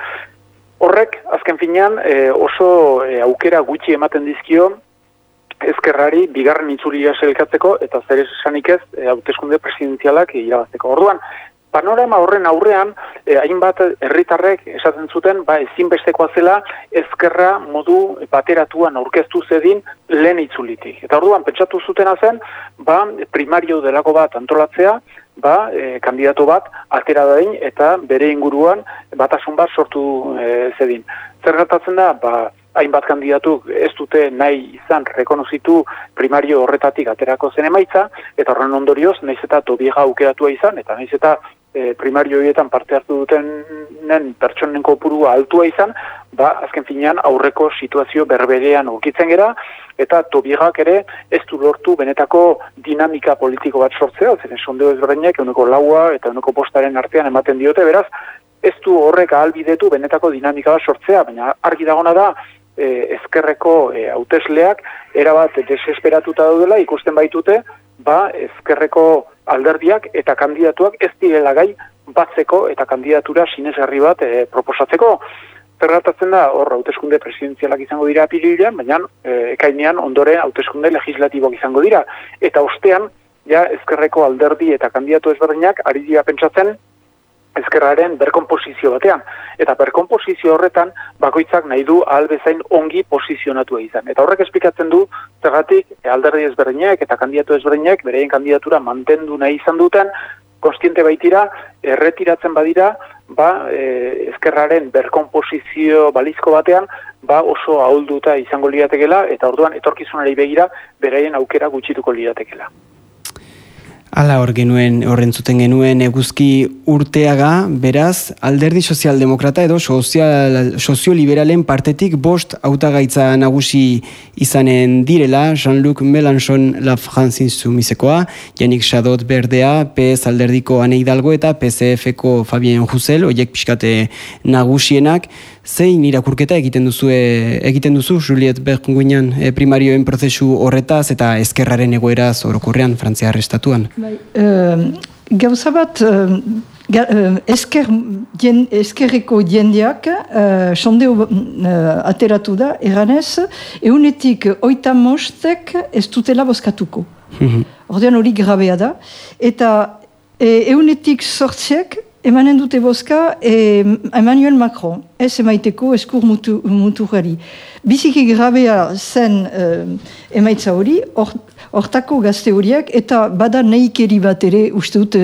Speaker 5: Horrek, azken finean, e, oso e, aukera gutxi ematen dizkio, ezkerrari bigarren itzulia selkatzeko eta zer esanik ez e, hauteskunde presidenzialak irabazteko. Orduan, panorama horren aurrean, eh, hainbat herritarrek esaten zuten, ba, ezinbestekoa zela ezkerra modu bateratuan aurkeztu zedin lehen itzulitik. Eta orduan, pentsatu zutena zen, ba, primario delako bat antolatzea, ba, e, kandidatu bat atera dain eta bere inguruan batasun bat sortu e, zedin. Zer gertatzen da, ba, hainbat kandidatuk ez dute nahi izan rekonozitu primario horretatik aterako zen emaitza, eta horren ondorioz, nahiz eta tobiega aukeratua izan, eta nahiz eta e, primario horietan parte hartu dutenen pertsonen kopurua altua izan, ba, azken finean aurreko situazio berberean okitzen gera, eta tobiegak ere ez du lortu benetako dinamika politiko bat sortzea, zen sondeo ezberdinak, euneko laua eta euneko postaren artean ematen diote, beraz, ez du horrek ahalbidetu benetako dinamika bat sortzea, baina argi dagona da, e, ezkerreko e, hautesleak erabat desesperatuta daudela ikusten baitute ba ezkerreko alderdiak eta kandidatuak ez direla gai batzeko eta kandidatura sinesgarri bat e, proposatzeko. Zerratatzen da hor hauteskunde presidenzialak izango dira apirilean baina e, ekainean ondore hauteskunde legislatiboak izango dira. Eta ostean ja ezkerreko alderdi eta kandidatu ezberdinak ari dira pentsatzen ezkerraren berkonposizio batean. Eta berkonposizio horretan bakoitzak nahi du albezain ongi posizionatua izan. Eta horrek esplikatzen du zergatik alderdi ezberdinak eta kandidatu ezberdinak bereien kandidatura mantendu nahi izan duten konstiente baitira, erretiratzen badira, ba, e, ezkerraren berkonposizio balizko batean, ba oso ahulduta izango liatekela, eta orduan etorkizunari begira, beraien aukera gutxituko liatekela.
Speaker 1: Ala hor genuen, horren zuten genuen eguzki urteaga, beraz, alderdi sozialdemokrata edo sozial, sozioliberalen partetik bost autagaitza nagusi izanen direla, Jean-Luc Mélenchon La France Insumisekoa, Janik Shadot Berdea, PS alderdiko Ane Hidalgo eta PCF-ko Fabien Jusel, oiek pixkate nagusienak, zein irakurketa egiten duzu egiten duzu Juliet Bergunguinan e, primarioen prozesu horretaz eta ezkerraren egoeraz orokorrean Frantziar estatuan.
Speaker 4: Bai, gauza bat esker, dien, eskerreko diendiak uh, sondeo ateratu da eranez, eunetik oita mostek ez dutela boskatuko. Mm Ordean hori grabea da. Eta e, eunetik sortziek emanen dute boska e, Emmanuel Macron, ez emaiteko eskur mutu, muturari. Biziki grabea zen e, emaitza hori, hortako gazte horiak, eta bada neikeri bat ere, uste dut,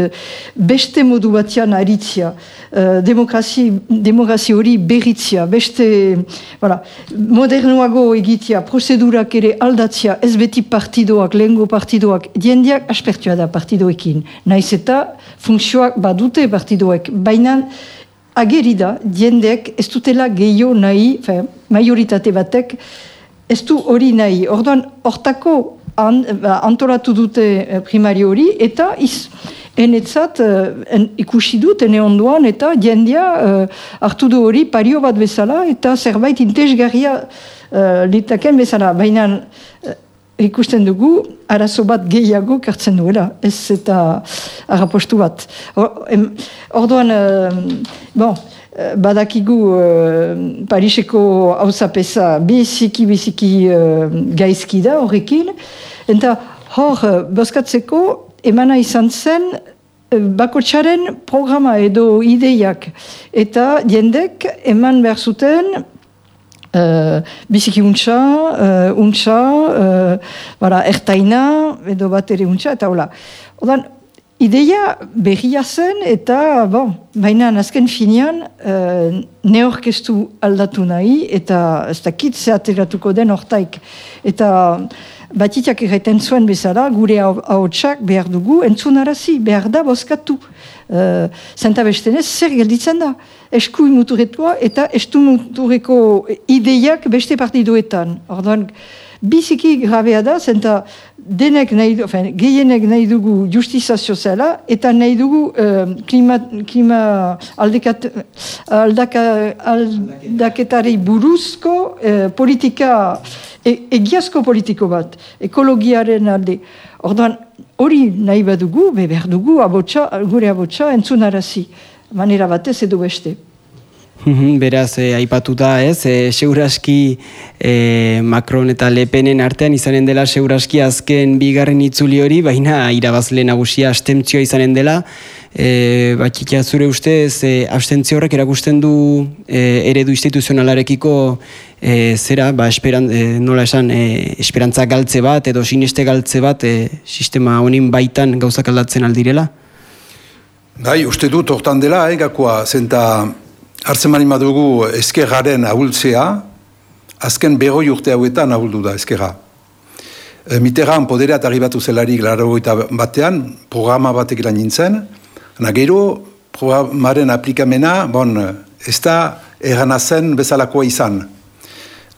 Speaker 4: beste modu batian aritzia, uh, demokrazi, hori berritzia, beste voilà, modernuago egitea, prozedurak ere aldatzia, ez beti partidoak, lehengo partidoak, diendiak aspertua da partidoekin. Naiz eta funtzioak badute partidoek, baina ageri da, diendeek ez dutela gehiago nahi, majoritate batek, ez du hori nahi. Orduan, hortako an, ba, antolatu dute eh, primari hori, eta iz, enetzat uh, ikusi dut, ene onduan, eta jendia uh, hartu du hori pario bat bezala, eta zerbait intezgarria uh, litaken bezala. Baina ikusten dugu, arazo bat gehiago kartzen duela, ez eta harrapostu bat. Orduan, bon, badakigu uh, Pariseko hauzapesa biziki, biziki uh, gaizki da horrekin, Eta hor, eh, boskatzeko, emana izan zen, eh, bakotxaren programa edo ideiak. Eta jendek eman behar zuten, uh, biziki untxa, uh, untxa, uh, bara, ertaina, edo bat ere untxa, eta hola. Odan, ideia berria zen eta, bon, baina azken finean uh, neorkestu aldatu nahi eta ez dakit zeateratuko den hortaik. Eta batitiak egiten zuen bezala, gure haotxak behar dugu, entzunarazi, behar da boskatu. Uh, zenta bestenez, zer gelditzen da? Esku muturetua eta estu mutureko ideiak beste partiduetan. Orduan, biziki grabea da, zenta denek nahi enfin, gehienek nahi dugu justizazio zela, eta nahi dugu uh, klima, klima aldekat, aldaka, aldaketari buruzko uh, politika, e, egiazko politiko bat, ekologiaren alde. Orduan, hori nahi badugu, beber dugu, abotsa, gure abotsa, entzunarazi, manera batez edo beste.
Speaker 1: Beraz, e, aipatu da, ez, e, seuraski e, Macron eta Lepenen artean izanen dela seuraski azken bigarren itzuli hori, baina irabazle nagusia astemtzioa izanen dela, e, batxikia zure ustez, e, abstentzio horrek erakusten du e, eredu instituzionalarekiko e, zera, ba, esperan, e, nola esan, e, esperantza galtze bat, edo sineste galtze bat, e, sistema honin baitan gauzak aldatzen aldirela?
Speaker 3: Bai, uste dut hortan dela, eh, gakoa, zenta hartzen mani madugu eskerraren ahultzea, azken berroi urte hauetan ahuldu da eskerra. E, Mitterrand poderea arribatu zelarik laragoita batean, programa batek lan nintzen, na gero programaren aplikamena, bon, ez da erana zen bezalakoa izan.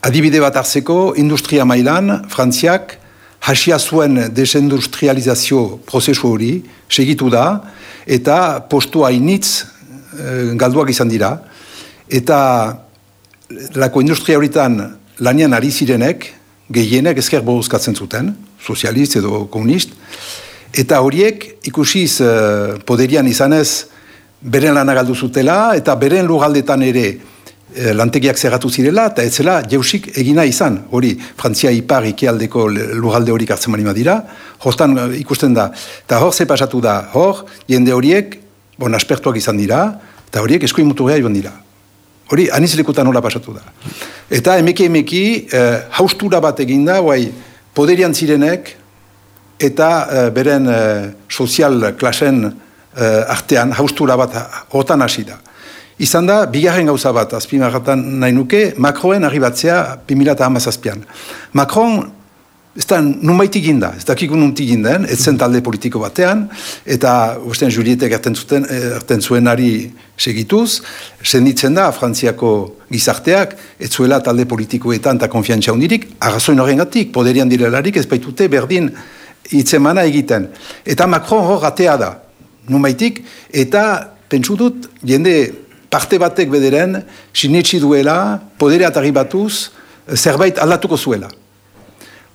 Speaker 3: Adibide bat hartzeko, industria mailan, frantziak, hasia zuen desindustrializazio prozesu hori, segitu da, eta postua initz e, galduak izan dira, eta lako industria horitan lanian ari zirenek, gehienek ezker boruzkatzen zuten, sozialist edo komunist, eta horiek ikusiz uh, poderian izanez beren lana galdu zutela, eta beren lugaldetan ere uh, lantegiak zerratu zirela, eta ez zela jeusik egina izan, hori, Frantzia ipar ikealdeko lugalde horiek hartzen manima dira, hostan uh, ikusten da, eta hor ze pasatu da, hor, jende horiek, bon, aspertuak izan dira, eta horiek eskuin mutu joan dira. Hori, anizlekutan nola pasatu da. Eta emeki emeki, eh, haustura bat eginda, guai, poderian zirenek, eta eh, beren eh, sozial klasen artean haustura bat hortan hasi da. Izan da, bigarren gauza bat, azpimarratan nahi nuke, Macroen arribatzea 2008an. Macron Ez da, numaitik ginda, ez dakik nuntik ginda, ez zen talde politiko batean, eta ustean Julietek erten, zuten, eh, erten zuenari segituz, senditzen da, Frantziako gizarteak, ez zuela talde politikoetan eta konfiantza hundirik, arrazoin horren gatik, poderian direlarik, ez baitute berdin hitzemana egiten. Eta Macron hor atea da, numaitik, eta pentsu dut, jende parte batek bederen, sinetsi duela, poderea batuz, zerbait aldatuko zuela.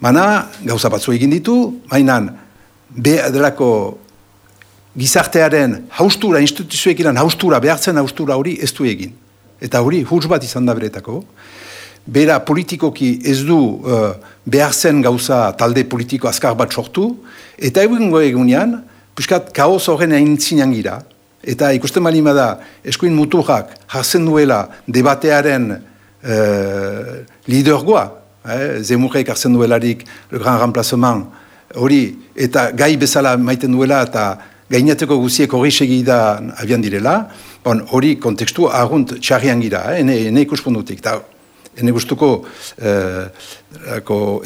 Speaker 3: Mana, gauza batzu egin ditu, mainan, be delako gizartearen haustura, instituzioek iran haustura, behartzen haustura hori ez du egin. Eta hori, huts bat izan da beretako. Bera politikoki ez du uh, behartzen gauza talde politiko azkar bat sortu, eta egungo egunean, puskat kaos horren egin gira, eta ikusten malima da, eskuin muturrak jartzen duela debatearen uh, lidergoa, eh, zemurreik hartzen duelarik le gran remplacement. Hori eta gai bezala maiten duela eta gainateko guziek hori segida abian direla, bon, hori kontekstu argunt txarrian gira, eh, ene, ene ikuspundutik, eta ene gustuko eh,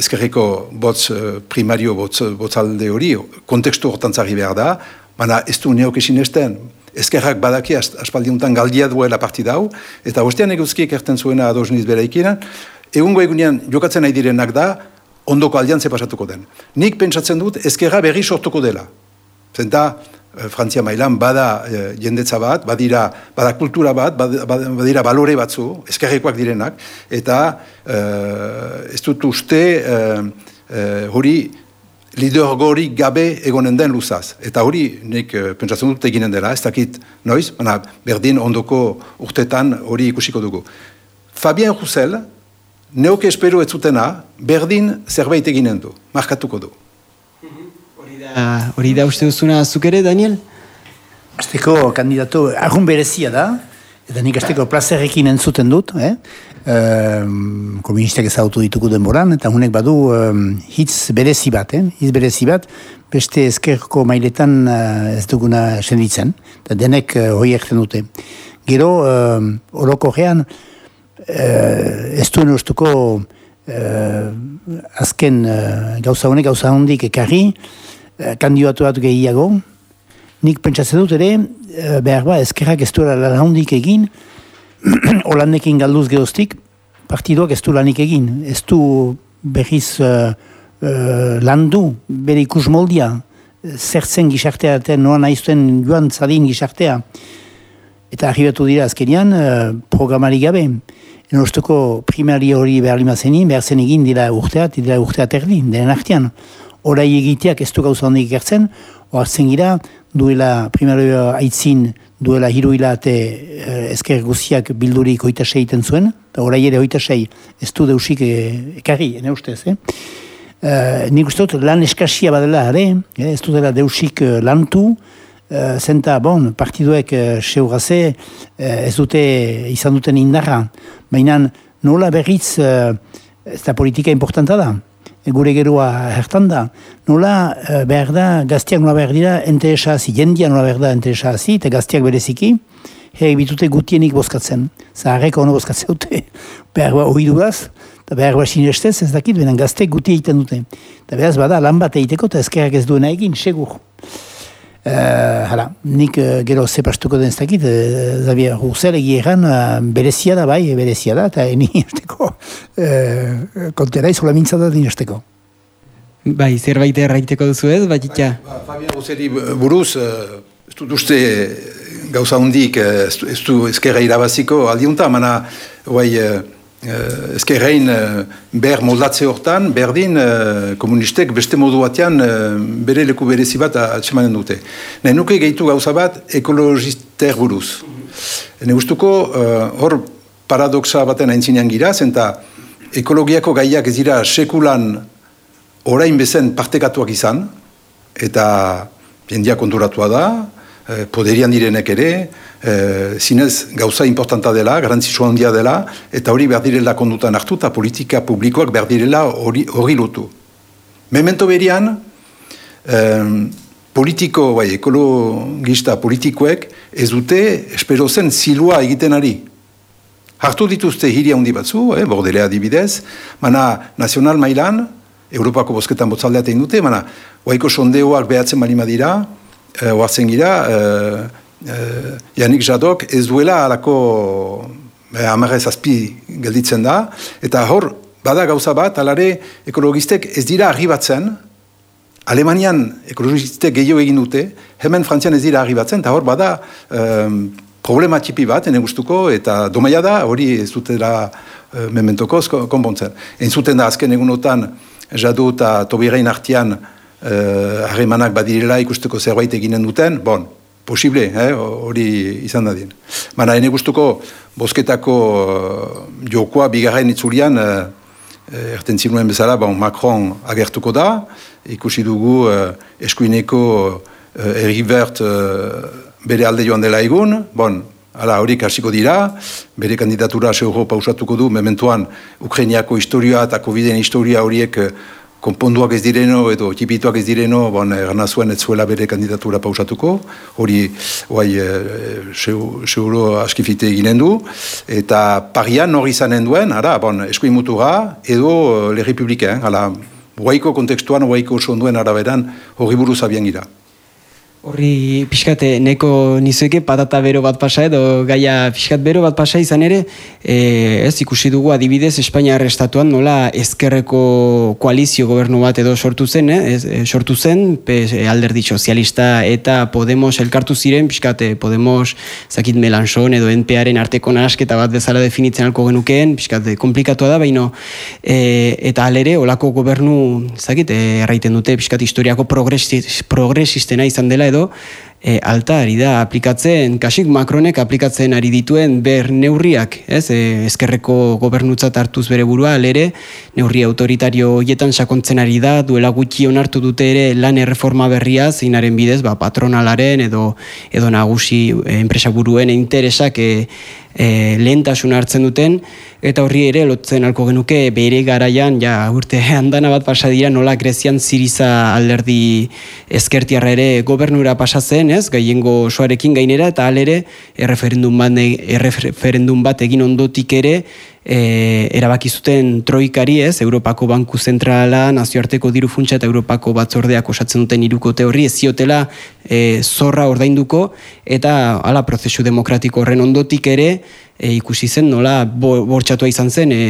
Speaker 3: eskerriko botz eh, primario botz, botzalde hori, kontekstu hortan zarri behar da, baina ez du neok esin esten, Ezkerrak badaki aspaldiuntan galdia duela partida hau, eta ostean eguzkiek erten zuena adosniz bera ikinan, egungo egunean jokatzen nahi direnak da, ondoko aldiantze pasatuko den. Nik pentsatzen dut, ezkerra berri sortuko dela. Zenta, eh, Frantzia mailan bada e, jendetza bat, badira, bada kultura bat, badira balore batzu, ezkerrekoak direnak, eta e, ez dut uste hori lider gori gabe egonen den luzaz. Eta hori nik pentsatzen dut eginen dela, ez dakit noiz, baina berdin ondoko urtetan hori ikusiko dugu. Fabien Roussel, neoke espero ez zutena, berdin zerbait eginen du, markatuko du.
Speaker 1: Hori da, uste duzuna zuk ere, Daniel?
Speaker 2: Azteko kandidatu, argun berezia da, Eta nik azteko plazerrekin entzuten dut, eh? Um, komunistak ezagutu dituko denboran, eta honek badu um, hitz berezi bat, eh? hitz berezi bat, beste ezkerko mailetan uh, ez duguna senditzen, eta denek uh, hori erten dute. Gero, um, oroko gean, uh, ez duen ustuko uh, azken uh, gauza honek, gauza hondik ekarri, uh, kandidatu bat gehiago, nik pentsatzen dut ere, uh, behar ba, ezkerrak ez duela lan hondik egin, Holandekin galduz geostik, partiduak ez du lanik egin. Ez du berriz uh, uh, landu, bere ikus moldia, zertzen gizartea, eta noa nahiztuen joan zadin gizartea. Eta arribatu dira azkenian, uh, programari gabe. Enosteko primari hori behar lima zenin, behar zen egin dira urtea, dira urtea terdi, denen artean. Horai egiteak ez du gauza hondik gertzen, oartzen gira, duela primario aitzin duela hiru hilate eh, ezker guziak bildurik oita seiten zuen, eta orai ere oita sei ez du deusik eh, ekarri, ene ustez, eh? Uh, nik uste dut lan eskasia badela, ere, eh? ez dela deusik lantu, uh, zenta, bon, partiduek uh, seugaze uh, ez dute izan duten indarra, baina nola berriz uh, ez da politika importanta da, gure gerua hertan da. Nola uh, behar da, gaztiak nola behar dira, enteresa hazi, jendia nola behar da enteresa hazi, eta gaztiak bereziki, hei bitute gutienik bozkatzen. Zaharreko ono bozkatzen dute, behar ba hori duaz, eta behar ba sinestez ez dakit, benen gazteak guti egiten dute. Eta behaz bada, lan bat egiteko, eta ezkerrak ez duena egin, segur. Uh, hala, nik uh, gero zepastuko den ez dakit, uh, Xavier Roussel egieran berezia da bai, berezia da, eta eni esteko uh, kontera izola mintzada din esteko.
Speaker 1: Bai, zerbait erraiteko duzu ez, bat itxa?
Speaker 3: Ba, Fabian Rousseli buruz, ez dut uste gauza hundik, ez du ezkerra irabaziko aldiunta, mana, bai, uh, Uh, ezkerrein uh, ber moldatze hortan, berdin uh, komunistek beste modu batean uh, bere leku berezi bat atxemanen dute. Nahi nuke gehitu gauza bat ekologister buruz. Ne gustuko hor paradoxa baten aintzinean gira, zenta ekologiako gaiak ez dira sekulan orain bezen partekatuak izan, eta jendia konturatua da, Eh, poderian direnek ere, e, zinez gauza importanta dela, garantzitsua handia dela, eta hori behar direla kondutan hartu, eta politika publikoak behar direla hori, hori lotu. Memento berian, e, politiko, bai, ekologista politikoek ez dute, espero zen, zilua egiten ari. Hartu dituzte hiri handi batzu, eh, bordelea dibidez, mana nazional mailan, Europako bosketan botzaldeat egin dute, mana, oaiko sondeoak behatzen malima dira, uh, oazen gira, uh, Janik Jadok ez duela alako uh, amarrez azpi gelditzen da, eta hor, bada gauza bat, alare ekologistek ez dira arribatzen, Alemanian ekologistek gehiago egin dute, hemen Frantzian ez dira arribatzen, eta hor bada um, problema txipi bat, ene gustuko, eta domaia da, hori ez dutela uh, mementokoz konpontzen. Entzuten da azken egunotan, Jadu eta Tobirein artian, Eh, harremanak uh, badirela ikusteko zerbait eginen duten, bon, posible, eh, hori izan da dien. Baina, ene gustuko, bosketako uh, jokoa bigarren itzulian, uh, erten zinuen bezala, bon, Macron agertuko da, ikusi dugu uh, eskuineko uh, erribert uh, bere alde joan dela egun, bon, Hala, horiek hasiko dira, bere kandidatura seuro pausatuko du, mementuan Ukrainiako historia eta covid historia horiek konponduak ez direno edo txipituak ez direno, bon, erna zuen ez zuela bere kandidatura pausatuko, hori guai e, askifite eginen du, eta parian hori izanen duen, ara, bon, eskuin mutura, edo e, le republiken, hala, guaiko kontekstuan, guaiko sonduen araberan, hori buruz abian gira.
Speaker 1: Horri pixkate neko nizueke patata bero bat pasa edo gaia pixkat bero bat pasa izan ere e, ez ikusi dugu adibidez Espainiar estatuan nola ezkerreko koalizio gobernu bat edo sortu zen eh? e, sortu zen pe, alderdi sozialista eta Podemos elkartu ziren pixkate Podemos zakit melanson edo NParen arteko nasketa bat bezala definitzen alko genukeen pixkate komplikatua da baino e, eta alere olako gobernu zakit erraiten dute pixkat historiako progresistena izan dela edo, e, alta ari da aplikatzen, kasik Macronek aplikatzen ari dituen ber neurriak, ez? E, ezkerreko gobernutzat hartuz bere burua, alere, neurri autoritario hietan sakontzen ari da, duela gutxi onartu dute ere lan erreforma berria, zeinaren bidez, ba, patronalaren edo, edo nagusi enpresa buruen interesak e, e, lehentasun hartzen duten, eta horri ere lotzen alko genuke bere garaian, ja, urte handana bat pasa dira, nola Grezian ziriza alderdi ezkertiarra ere gobernura pasatzen, ez, gaiengo soarekin gainera, eta alere erreferendum bat, erreferendum bat egin ondotik ere, e, erabaki zuten troikari ez, Europako Banku Zentrala, Nazioarteko Diru Funtsa eta Europako Batzordeak osatzen duten irukote horri ez ziotela e, zorra ordainduko. Eta hala prozesu demokratiko horren ondotik ere e, ikusi zen nola bortxatua izan zen e,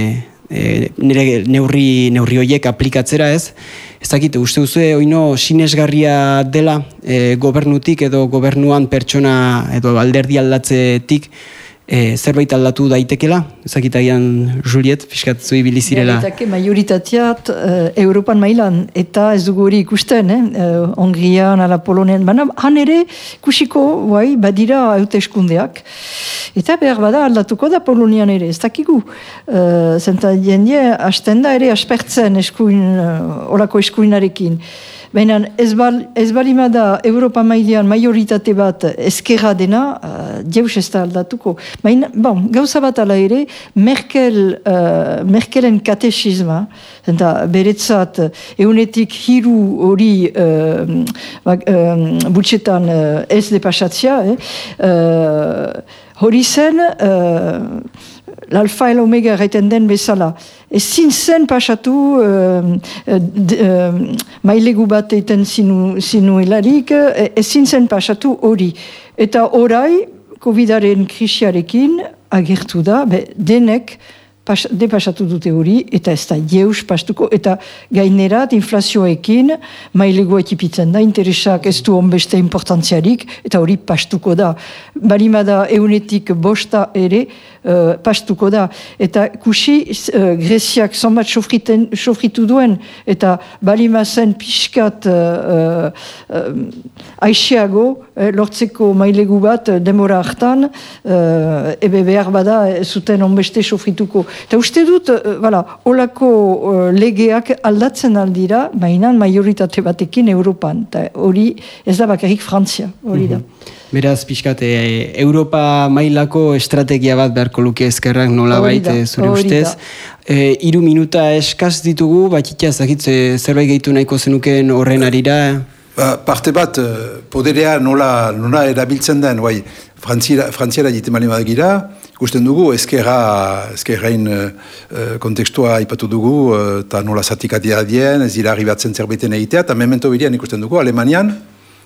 Speaker 1: e, nire neurri, neurri horiek aplikatzera ez. Ez dakit, uste duzu, oino sinesgarria dela e, gobernutik edo gobernuan pertsona edo alderdi aldatzetik e, zerbait aldatu daitekela? Ezakitagian, Juliet, fiskat zui bilizirela.
Speaker 4: Eta majoritateat uh, Europan mailan, eta ez dugu hori ikusten, eh? uh, Hongrian, ala Polonen, baina han ere kusiko, bai, badira haute eskundeak. Eta behar bada aldatuko da Polonian ere, ez dakigu. Uh, zenta jendie, hasten da ere aspertzen eskuin, uh, olako eskuinarekin. Baina ez, bal, ez balima da Europa mailean majoritate bat ezkerra dena, uh, jeus ez da aldatuko. Baina, bon, gauza bat ala ere, Merkel, uh, Merkelen katexizma, eta beretzat, eunetik hiru hori uh, uh, butxetan uh, ez depasatzia, eh? uh, hori zen, uh, l'alfa et omega erraiten den bezala. Ezin zen pasatu uh, uh, mailegu bat eiten zinu, zinuelarik, ezin zen pasatu hori. Eta orai, COVID-aren krisiarekin agertu da, be, denek pas, depasatu dute hori, eta ez da jeus pastuko, eta gainerat inflazioekin mailego ekipitzen da, interesak ez du onbeste importantziarik, eta hori pastuko da. Balimada eunetik bosta ere, uh, pastuko da. Eta kusi uh, Greziak zonbat sofritu duen, eta balima zen pixkat uh, uh, aixiago, eh, lortzeko mailegu bat demora hartan, uh, ebe behar bada zuten onbeste sofrituko. Eta uste dut, uh, olako uh, legeak aldatzen aldira, mainan majoritate batekin Europan. Eta hori ez da bakarrik Frantzia, hori da. Mhm.
Speaker 1: Beraz, pixkat, e, Europa mailako estrategia bat beharko luke ezkerrak nola baita zure ustez. E, iru minuta eskaz ditugu, bat itia zerbait gehitu nahiko zenuken horren arira?
Speaker 3: Ba, parte bat, eh, poderea nola, nola erabiltzen den, bai, frantziera, frantziera jite mali gira, ikusten dugu, ezkerra, ezkerrain uh, kontekstua ipatu dugu, eta uh, nola zatikatia dien, ez dira arribatzen zerbaiten egitea, eta memento bidean ikusten dugu, Alemanian,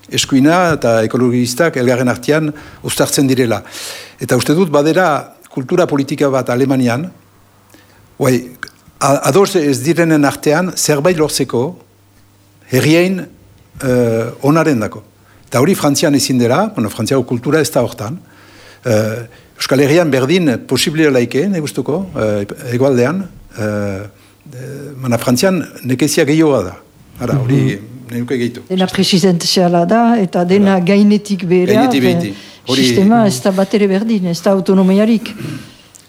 Speaker 3: eskuina eta ekologistak elgarren artean ustartzen direla. Eta uste dut, badera kultura politika bat Alemanian, guai, adoz ez direnen artean, zerbait lortzeko, herrien uh, onaren dako. Eta hori frantzian ezin dela, bueno, frantziako kultura ez da hortan, uh, Euskal Herrian berdin posiblea laike, nahi guztuko, uh, egualdean, uh, mana frantzian nekezia gehiagoa da. Hara, hori, mm -hmm nenuke gehitu.
Speaker 4: Dena presidenteziala da, eta dena gainetik berea. Gainetik Sistema ez da bat ere berdin, ez da autonomiarik.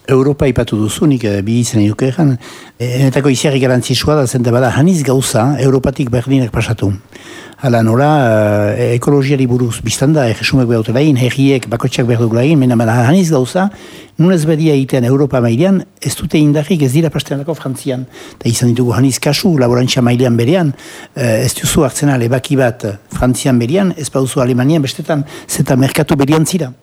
Speaker 2: Europa ipatu duzu, nik eh, bi izan eduke egan. Enetako iziarri garantzisua da zen bada haniz gauza, Europatik berdinak pasatu. Hala nola, uh, ekologiari buruz biztan da, egesumek behar dut lain, herriek bakotxak behar dut lain, mena bada haniz gauza, nunez bedia egitean Europa mailean, ez dute indarrik ez dira pastean dako frantzian. Da izan ditugu haniz kasu, laborantza mailean berean, uh, ez duzu hartzen baki bat frantzian berean, ez bauzu alemanian bestetan, zeta merkatu berian zira.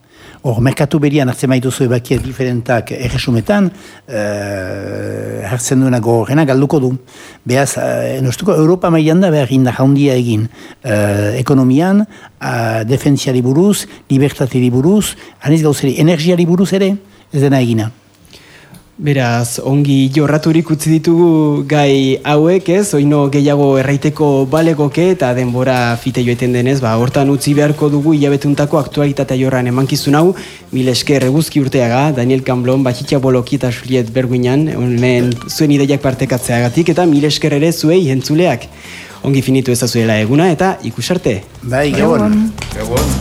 Speaker 2: Hor, merkatu berian hartzen maitu zu ebakiak diferentak erresumetan, uh, hartzen duena gorrena galduko du. Beaz, uh, Europa mailan da behar inda jaundia egin uh, ekonomian, uh, defensiari buruz, libertateri buruz, haniz gauzeri, energiari buruz ere, ez dena egina.
Speaker 1: Beraz, ongi jorraturik utzi ditugu gai hauek, ez? Oino gehiago erraiteko balegoke eta denbora fite joeten denez, ba, hortan utzi beharko dugu hilabetuntako aktualitatea jorran emankizun hau, mil esker eguzki urteaga, Daniel Kamblon, Batxitxa Boloki eta Juliet Berguinan, honen zuen ideiak partekatzeagatik, eta mil esker ere zuei entzuleak. ongi finitu ezazuela eguna eta ikusarte.
Speaker 2: Bai, gabon.
Speaker 6: Bom,